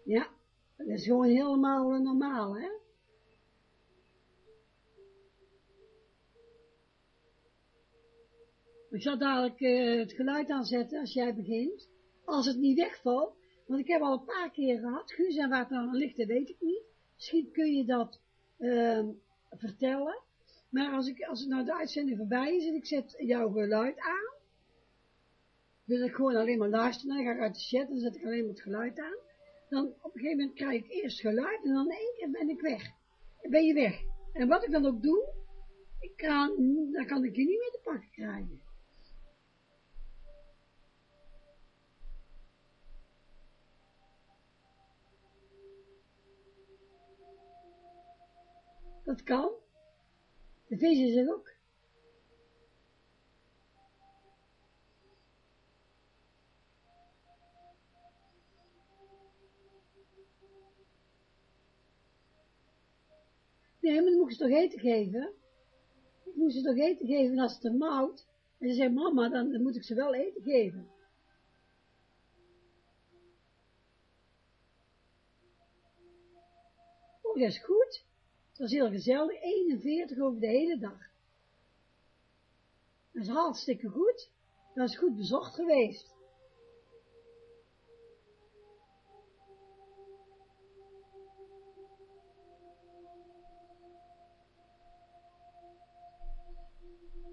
Ja, dat is gewoon helemaal normaal, hè? Ik zal dadelijk uh, het geluid aanzetten als jij begint. Als het niet wegvalt, want ik heb al een paar keer gehad, Guus, en waar het dan ligt, dat weet ik niet. Misschien kun je dat uh, vertellen. Maar als, ik, als het nou de uitzending voorbij is en ik zet jouw geluid aan, dus ik gewoon alleen maar luisteren, dan ga ik uit de chat en zet ik alleen maar het geluid aan dan op een gegeven moment krijg ik eerst geluid en dan één keer ben ik weg. Ben je weg. En wat ik dan ook doe, ik kan, dan kan ik je niet meer te pakken krijgen. Dat kan. De vis is er ook. Nee, maar dan moet je ze toch eten geven? Ik moet ze toch eten geven als het er mouwt. En ze zegt, mama, dan, dan moet ik ze wel eten geven. Oh, dat is goed. Het was heel gezellig. 41 over de hele dag. Dat is hartstikke goed. Dat is goed bezocht geweest.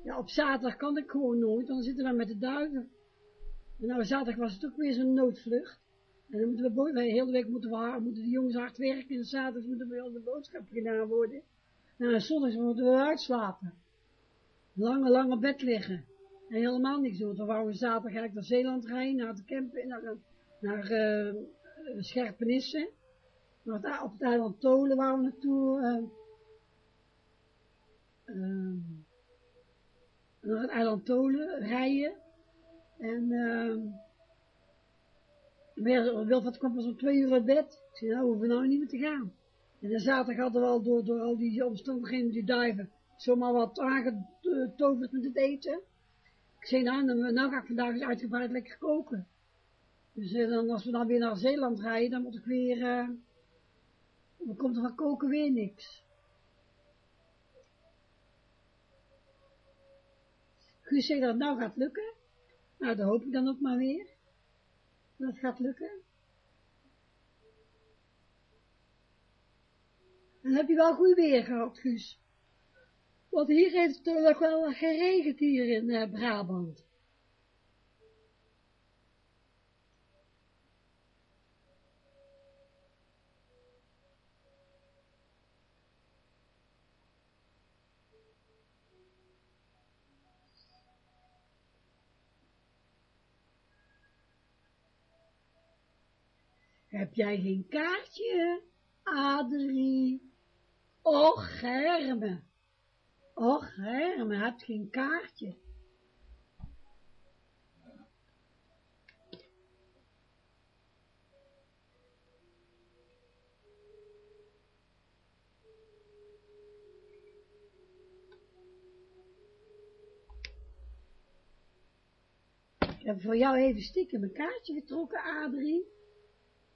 Ja, op zaterdag kan ik gewoon nooit, dan zitten we met de duiven. En nou, zaterdag was het ook weer zo'n noodvlucht. En dan moeten we, de hele week moeten, we, moeten de jongens hard werken en zaterdag moeten we al de boodschappen gedaan worden. Nou, en zondags moeten we uitslapen. Lange, lange bed liggen. helemaal niks doen. Dan wouden we zaterdag eigenlijk naar Zeeland rijden, naar de campen, naar, naar uh, Scherpenisse. Op het eiland Tolen waar we naartoe. Uh, uh, naar het eiland Tolen rijden. En uh, Wilfred kwam pas om twee uur uit bed. Ik zei, nou hoeven we nou niet meer te gaan. En dan zaterdag hadden we al door, door al die omstandigheden, die duiven, zomaar wat aangetoverd met het eten. Ik zei, nou, nou ga ik vandaag eens uitgebreid lekker koken. Dus uh, dan, als we dan weer naar Zeeland rijden, dan moet ik weer, uh, dan komt er van koken weer niks. Guus zei dat het nou gaat lukken. Nou, dat hoop ik dan ook maar weer. Dat gaat lukken. En heb je wel goed weer gehad, Guus. Want hier heeft het toch wel geregend hier in uh, Brabant. Heb jij geen kaartje, Adrie? Och, Germe. Och, Germe, heb geen kaartje. Ik heb voor jou even stiekem een kaartje getrokken, Adrie.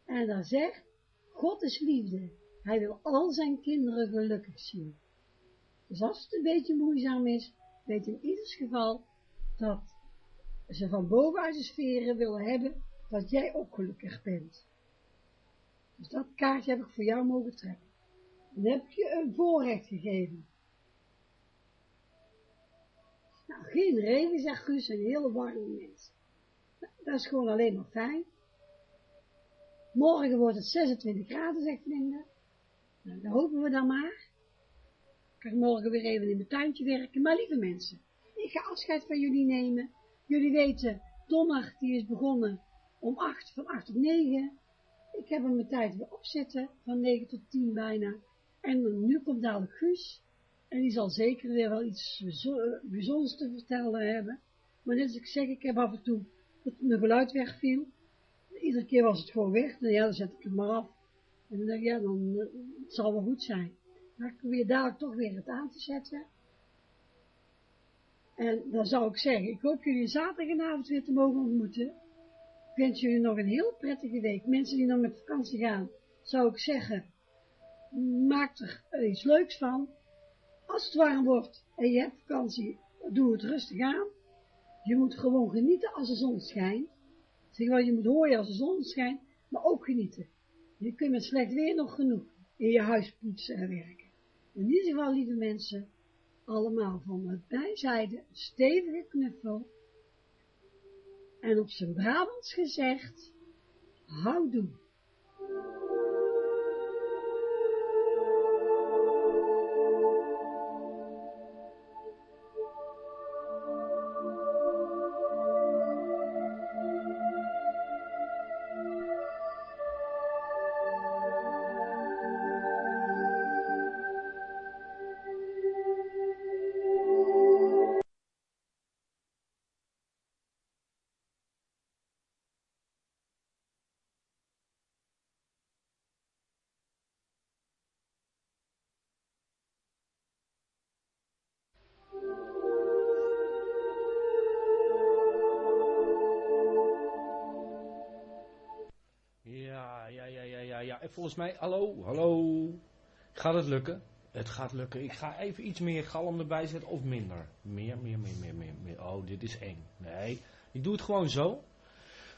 En dan zegt, God is liefde. Hij wil al zijn kinderen gelukkig zien. Dus als het een beetje moeizaam is, weet in ieder geval dat ze van bovenuit de sferen willen hebben dat jij ook gelukkig bent. Dus dat kaartje heb ik voor jou mogen trekken. Dan heb je een voorrecht gegeven. Nou, geen regen, zegt Guus, een hele warme mens. Nou, dat is gewoon alleen maar fijn. Morgen wordt het 26 graden, zegt Linda. Nou, dat hopen we dan maar. Ik ga morgen weer even in mijn tuintje werken. Maar lieve mensen, ik ga afscheid van jullie nemen. Jullie weten, donderdag die is begonnen om 8, van 8 tot 9. Ik heb hem mijn tijd weer opzetten, van 9 tot 10 bijna. En nu komt dadelijk Guus. En die zal zeker weer wel iets bijzonders te vertellen hebben. Maar net als ik zeg, ik heb af en toe dat mijn geluid wegviel iedere keer was het gewoon weg. Ja, dan zet ik het maar af. En dan denk ik, ja, dan uh, het zal wel goed zijn. Dan ik weer dadelijk toch weer het aan te zetten. En dan zou ik zeggen, ik hoop jullie zaterdagavond weer te mogen ontmoeten. Ik wens jullie nog een heel prettige week. Mensen die nog met vakantie gaan, zou ik zeggen, maak er iets leuks van. Als het warm wordt en je hebt vakantie, doe het rustig aan. Je moet gewoon genieten als de zon schijnt. Zeg wel, je moet horen als de zon schijnt, maar ook genieten. Je kunt met slecht weer nog genoeg in je huis poetsen en werken. In ieder geval, lieve mensen, allemaal van het bijzijde stevige knuffel. En op zijn Brabants gezegd, houdoe. Volgens mij, hallo, hallo. Gaat het lukken? Het gaat lukken. Ik ga even iets meer galm erbij zetten of minder. Meer, meer, meer, meer, meer. Oh, dit is eng. Nee, ik doe het gewoon zo.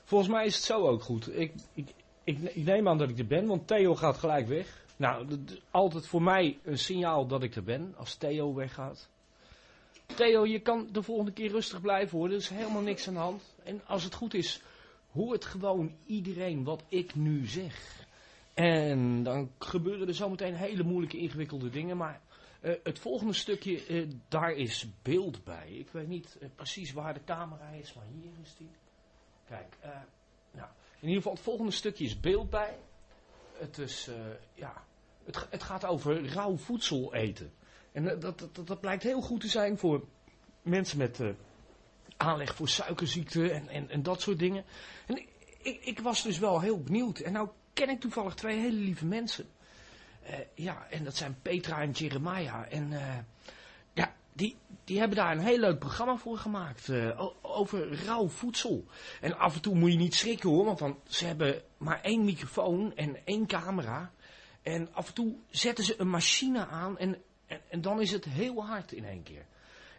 Volgens mij is het zo ook goed. Ik, ik, ik, ik neem aan dat ik er ben, want Theo gaat gelijk weg. Nou, altijd voor mij een signaal dat ik er ben, als Theo weggaat. Theo, je kan de volgende keer rustig blijven hoor, er is helemaal niks aan de hand. En als het goed is, hoort gewoon iedereen wat ik nu zeg. En dan gebeuren er zometeen hele moeilijke, ingewikkelde dingen. Maar uh, het volgende stukje, uh, daar is beeld bij. Ik weet niet uh, precies waar de camera is, maar hier is die. Kijk, nou, in ieder geval het volgende stukje is beeld bij. Het is, ja, het, het, gaat over rauw voedsel eten. En dat, dat, dat, blijkt heel goed te zijn voor mensen met aanleg voor suikerziekte en, en, en dat soort dingen. En ik, ik was dus wel heel benieuwd. En nou ken ik toevallig twee hele lieve mensen. Uh, ja, en dat zijn Petra en Jeremiah. En uh, ja, die, die hebben daar een heel leuk programma voor gemaakt. Uh, over rauw voedsel. En af en toe moet je niet schrikken hoor. Want ze hebben maar één microfoon en één camera. En af en toe zetten ze een machine aan. En, en, dan is het heel hard in één keer.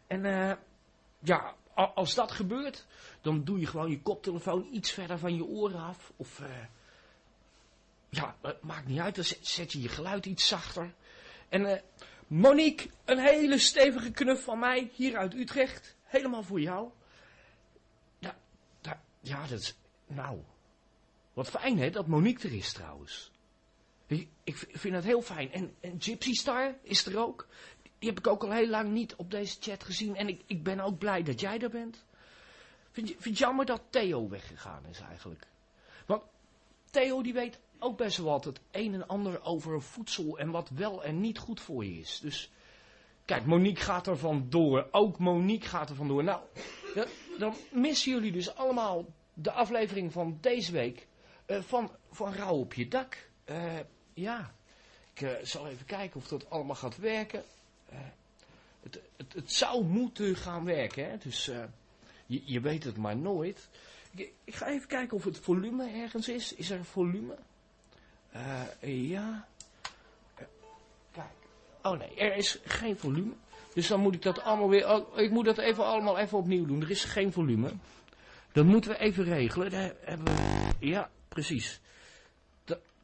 En ja, als dat gebeurt, dan doe je gewoon je koptelefoon iets verder van je oren af. Of, ja, het maakt niet uit, dan zet je je geluid iets zachter. En uh, Monique, een hele stevige knuf van mij, hier uit Utrecht. Helemaal voor jou. Ja, ja dat is, nou, wat fijn hè, dat Monique er is trouwens. Ik, vind het heel fijn. En, en Gypsy Star is er ook die heb ik ook al heel lang niet op deze chat gezien. En ik, ik ben ook blij dat jij er bent. Vind je, vind je jammer dat Theo weggegaan is eigenlijk? Want Theo die weet ook best wel wat het een en ander over voedsel en wat wel en niet goed voor je is. Dus kijk, Monique gaat er vandoor. Ook Monique gaat er vandoor. Nou, dan missen jullie dus allemaal de aflevering van deze week uh, van, van Rauw op je dak. Uh, ja, ik uh, zal even kijken of dat allemaal gaat werken. Het, het, het, zou moeten gaan werken. Hè? Dus je, je, weet het maar nooit. Ik, ik, ga even kijken of het volume ergens is. Is er volume? Uh, ja. kijk. Oh nee, er is geen volume. Dus dan moet ik dat allemaal weer... Oh, ik moet dat even allemaal even opnieuw doen. Er is geen volume. Dat moeten we even regelen. Daar hebben we, ja, precies.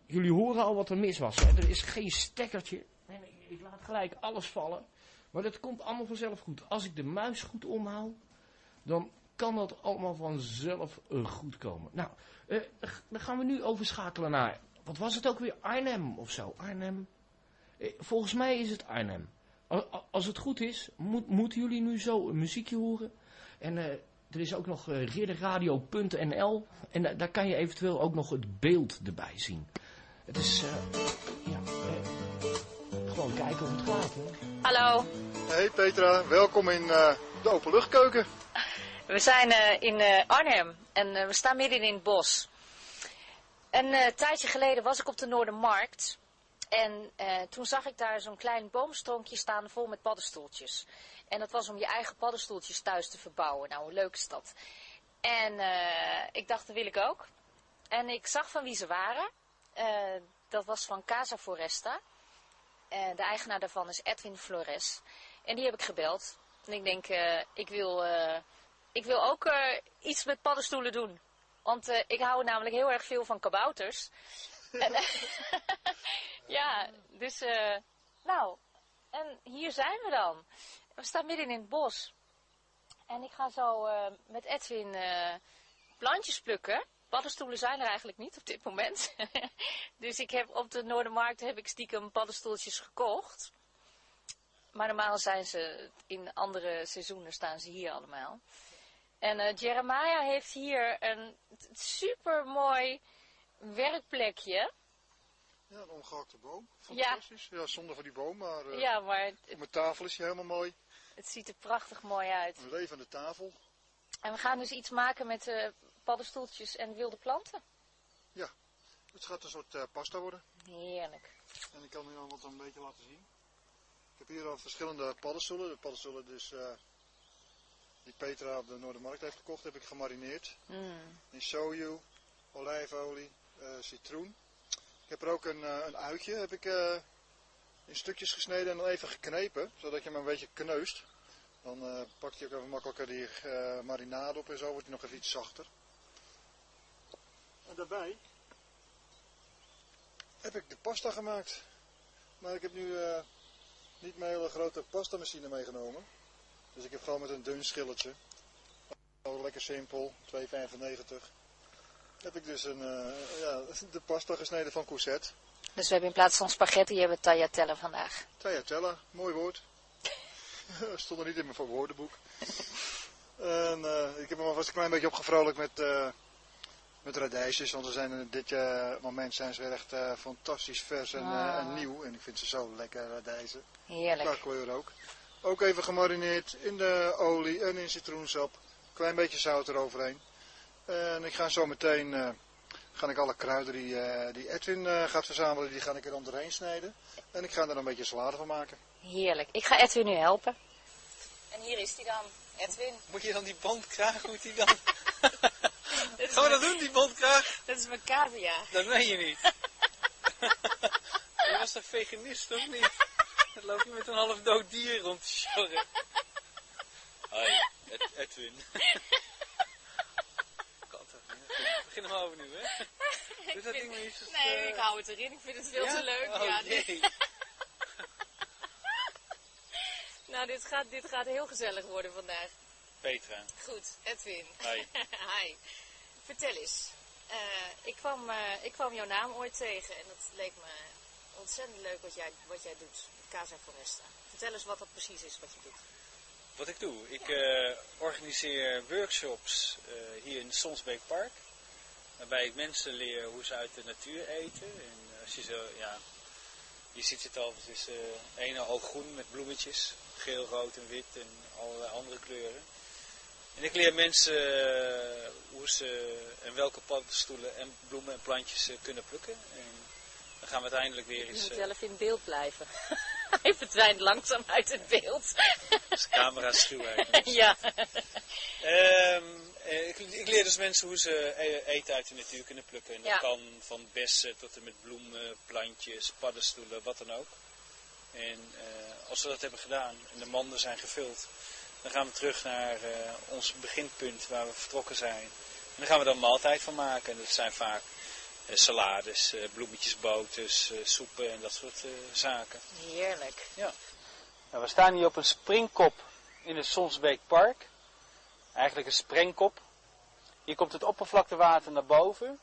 Jullie horen al wat er mis was. Er is geen stekkertje. Nee, nee, ik laat gelijk alles vallen. Maar dat komt allemaal vanzelf goed. Als ik de muis goed omhoud, dan kan dat allemaal vanzelf uh, goed komen. Nou, uh, dan gaan we nu overschakelen naar, wat was het ook weer, Arnhem of zo. Arnhem. Uh, volgens mij is het Arnhem. Als het goed is, moet, moeten jullie nu zo een muziekje horen. En er is ook nog ridderradio.nl. En daar kan je eventueel ook nog het beeld erbij zien. Het is, ja gewoon kijken hoe het gaat. Hè? Hallo. Hey Petra, welkom in uh, de openluchtkeuken. We zijn uh, in uh, Arnhem en we staan midden in het bos. Een tijdje geleden was ik op de Noordermarkt. En toen zag ik daar zo'n klein boomstronkje staan vol met paddenstoeltjes. En dat was om je eigen paddenstoeltjes thuis te verbouwen. Nou, hoe leuk is dat? En ik dacht, dat wil ik ook. En ik zag van wie ze waren. dat was van Casa Foresta. De eigenaar daarvan is Edwin Flores. En die heb ik gebeld. En ik denk, ik, wil, ik wil ook iets met paddenstoelen doen. Want ik hou namelijk heel erg veel van kabouters. en, ja, dus nou, en hier zijn we dan. We staan midden in het bos. En ik ga zo met Edwin plantjes plukken paddenstoelen zijn er eigenlijk niet op dit moment. dus ik heb op de Noordermarkt heb ik stiekem paddenstoeltjes gekocht. Maar normaal zijn ze in andere seizoenen staan ze hier allemaal. En uh, Jeremiah heeft hier een super mooi werkplekje. Ja, een omgehakte boom. Fantastisch. Ja. ja, zonder voor die boom, maar, uh, ja, maar op mijn tafel is hij helemaal mooi. Het ziet er prachtig mooi uit. Een levende tafel. En we gaan dus iets maken met uh, paddenstoeltjes en wilde planten. Ja, het gaat een soort uh, pasta worden. Heerlijk. En ik kan u dan wat een beetje laten zien. Ik heb hier al verschillende paddenstoelen. De paddenstoelen dus, die Petra op de Noordermarkt heeft gekocht, heb ik gemarineerd. Mm. In soju, olijfolie, uh, citroen. Ik heb er ook een, een uitje heb ik, in stukjes gesneden en dan even geknepen, zodat je hem een beetje kneust. Dan pakt hij ook even makkelijker die marinade op en zo wordt hij nog even iets zachter. En daarbij heb ik de pasta gemaakt. Maar ik heb nu niet mijn hele grote pasta machine meegenomen. Dus ik heb gewoon met een dun schilletje. Oh, lekker simpel, 2,95. heb ik dus een, uh, ja, de pasta gesneden van courgette. Dus we hebben in plaats van spaghetti hebben we tagliatelle vandaag. Tagliatelle, mooi woord. Stond er niet in mijn woordenboek. en uh, ik heb hem alvast een klein beetje opgevrolijkt met, uh, met radijsjes. Want we zijn dit moment zijn ze weer echt fantastisch vers en, Ah. en, nieuw. En ik vind ze zo lekker radijzen. Heerlijk. Qua kleur ook. Ook even gemarineerd in de olie en in citroensap. Klein beetje zout eroverheen. En ik ga zo meteen, uh, ga ik alle kruiden die, uh, die Edwin uh, gaat verzamelen, die ga ik er dan doorheen snijden. En ik ga er een beetje salade van maken. Heerlijk. Ik ga Edwin nu helpen. En hier is hij dan, Edwin. Moet je dan die bondkraag, moet die dan... Gaan we dat doen, die bondkraag? Dat is mijn cavia. Dat meen je niet. je was toch veganist, of niet? Dan loop je met een half dood dier rond te sjorren. Hoi, Ed Edwin. begin hem over nu, hè? Doe dat ding maar als, Nee, uh... ik hou het erin. Ik vind het veel ja? te leuk. Oh, ja, nee. nou, dit gaat, dit gaat heel gezellig worden vandaag. Petra. Goed, Edwin. Hi. Hi. Vertel eens. Uh, ik, kwam, uh, ik kwam jouw naam ooit tegen en dat leek me ontzettend leuk wat jij, wat jij doet. Casa Foresta. Vertel eens wat dat precies is wat je doet. Wat ik doe? Ik uh, organiseer workshops uh, hier in het Sonsbeek Park. Waarbij ik mensen leer hoe ze uit de natuur eten. En als je zo, ja, je ziet het al, het is uh, ene hoog groen met bloemetjes. Geel, rood en wit en allerlei andere kleuren. En ik leer mensen hoe ze en welke paddenstoelen en bloemen en plantjes ze kunnen plukken. En dan gaan we uiteindelijk weer eens... Je moet even in beeld blijven. Hij verdwijnt langzaam uit het beeld. Is camera schuwheid. ja. Um, ik, ik, leer dus mensen hoe ze eten uit de natuur kunnen plukken. En dat ja. kan van bessen tot en met bloemen, plantjes, paddenstoelen, wat dan ook. En uh, als we dat hebben gedaan en de manden zijn gevuld, dan gaan we terug naar uh, ons beginpunt waar we vertrokken zijn. En daar gaan we dan maaltijd van maken. En dat zijn vaak salades, bloemetjes, boters, soepen en dat soort zaken. Heerlijk. Ja. Nou, we staan hier op een springkop in het Sonsbeek Park. Eigenlijk een sprengkop. Hier komt het oppervlaktewater naar boven.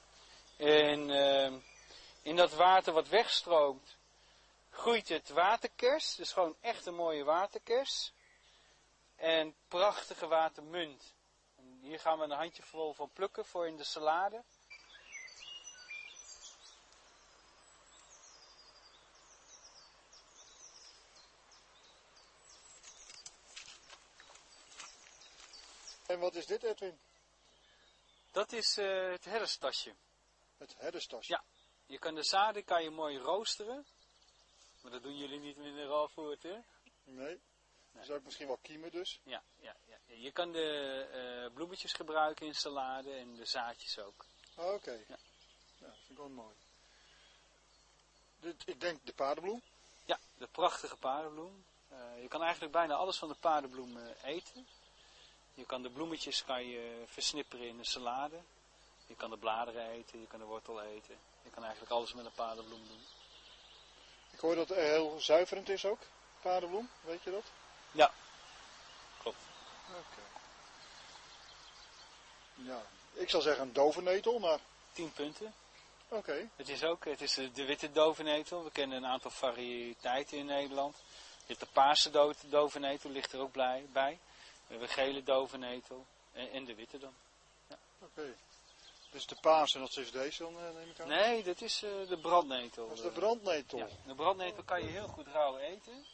En uh, in dat water wat wegstroomt, groeit het waterkers. Dus gewoon echt een mooie waterkers. En prachtige watermunt. En hier gaan we een handjevol van plukken voor in de salade. En wat is dit, Edwin? Dat is uh, het herderstasje. Het herderstasje? Ja. Je kan de zaden kan je mooi roosteren. Maar dat doen jullie niet met een ralvoort, hè? Nee. nee. Zou ik misschien wel kiemen dus? Ja, ja, ja. Je kan de uh, bloemetjes gebruiken in salade en de zaadjes ook. Oh, Oké. Okay. Ja. ja. dat vind ik wel mooi. Dit, ik denk de paardenbloem. Ja, de prachtige paardenbloem. Uh, je kan eigenlijk bijna alles van de paardenbloem eten. Je kan de bloemetjes kan je versnipperen in een salade. Je kan de bladeren eten, je kan de wortel eten. Je kan eigenlijk alles met een paardenbloem doen. Ik hoor dat het heel zuiverend is ook, paardenbloem. Weet je dat? Ja, klopt. Oké. Okay. Ja, ik zal zeggen een dovennetel, maar... 10 punten. Oké. Okay. Het is ook, het is de witte dovennetel. We kennen een aantal variëteiten in Nederland. Je hebt de paarse dovennetel, ligt er ook bij. We hebben gele dovennetel en, en de witte dan. Ja. Oké. Okay. Dus de paarse, dat is deze dan, neem ik aan? Nee, dat is uh, de brandnetel. Dat is de brandnetel. Ja, de brandnetel kan je heel goed rauw eten.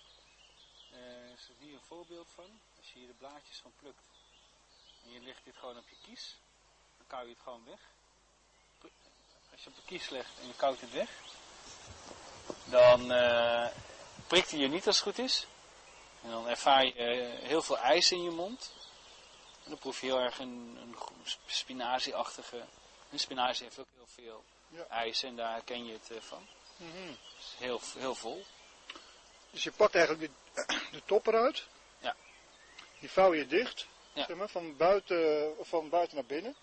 Uh, er is hier een voorbeeld van. Als je hier de blaadjes van plukt en je legt dit gewoon op je kies, dan kauw je het gewoon weg. Als je op de kies legt en je koudt het weg, dan uh, prikt hij je niet als het goed is. En dan ervaar je uh, heel veel ijs in je mond. En dan proef je heel erg een, een spinazieachtige. En spinazie heeft ook heel veel ja. ijs en daar ken je het uh, van. Mm -hmm. dus heel, heel vol. Dus je pakt eigenlijk de, de top eruit. Ja. Die vouw je dicht. Ja. Zeg maar, van, buiten, van buiten naar binnen.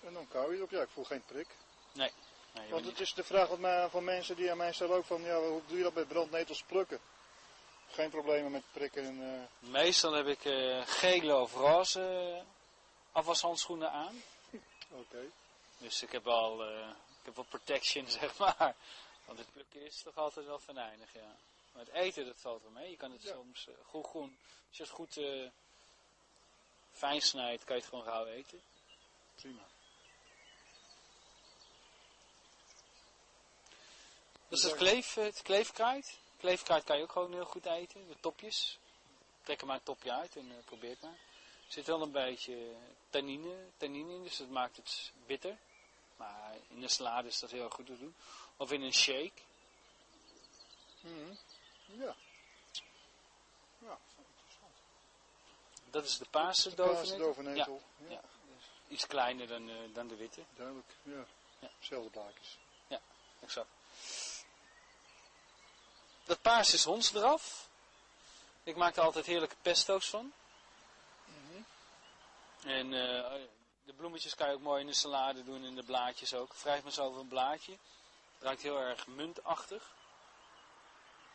En dan kauw je erop. Ja, ik voel geen prik. Nee. nee Want het is de vraag wat mij, van mensen die aan mij stellen ook van, ja, hoe doe je dat met brandnetels plukken? Geen problemen met prikken en... Uh... Meestal heb ik uh, gele of roze afwashandschoenen aan. Oké. Okay. Dus ik heb al, eh, ik heb wel protection, zeg maar. Want het plukken is toch altijd wel venijnig, ja. Maar het eten, dat valt wel mee. Je kan het Ja. soms goed, goed, als je het goed fijn snijdt, kan je het gewoon rauw eten. Prima. Is het, kleef, het kleefkruid. Kleefkruid kan je ook gewoon heel goed eten. De topjes. Trek er maar een topje uit en uh, probeer het maar. Er zit wel een beetje tannine, tannine in, dus dat maakt het bitter. Maar in de salade is dat heel goed te doen. Of in een shake. Mm -hmm. Ja. Ja, interessant. Dat is de paarse dovenetel. Ja. ja. Iets kleiner dan, uh, dan de witte. Duidelijk, ja. ja. Zelfde blaadjes. Ja, exact. Dat paars is hondsdraf. Ik maak er altijd heerlijke pesto's van. -hmm. En uh, de bloemetjes kan je ook mooi in de salade doen en de blaadjes ook. Wrijf maar zo over een blaadje. Het ruikt heel erg muntachtig.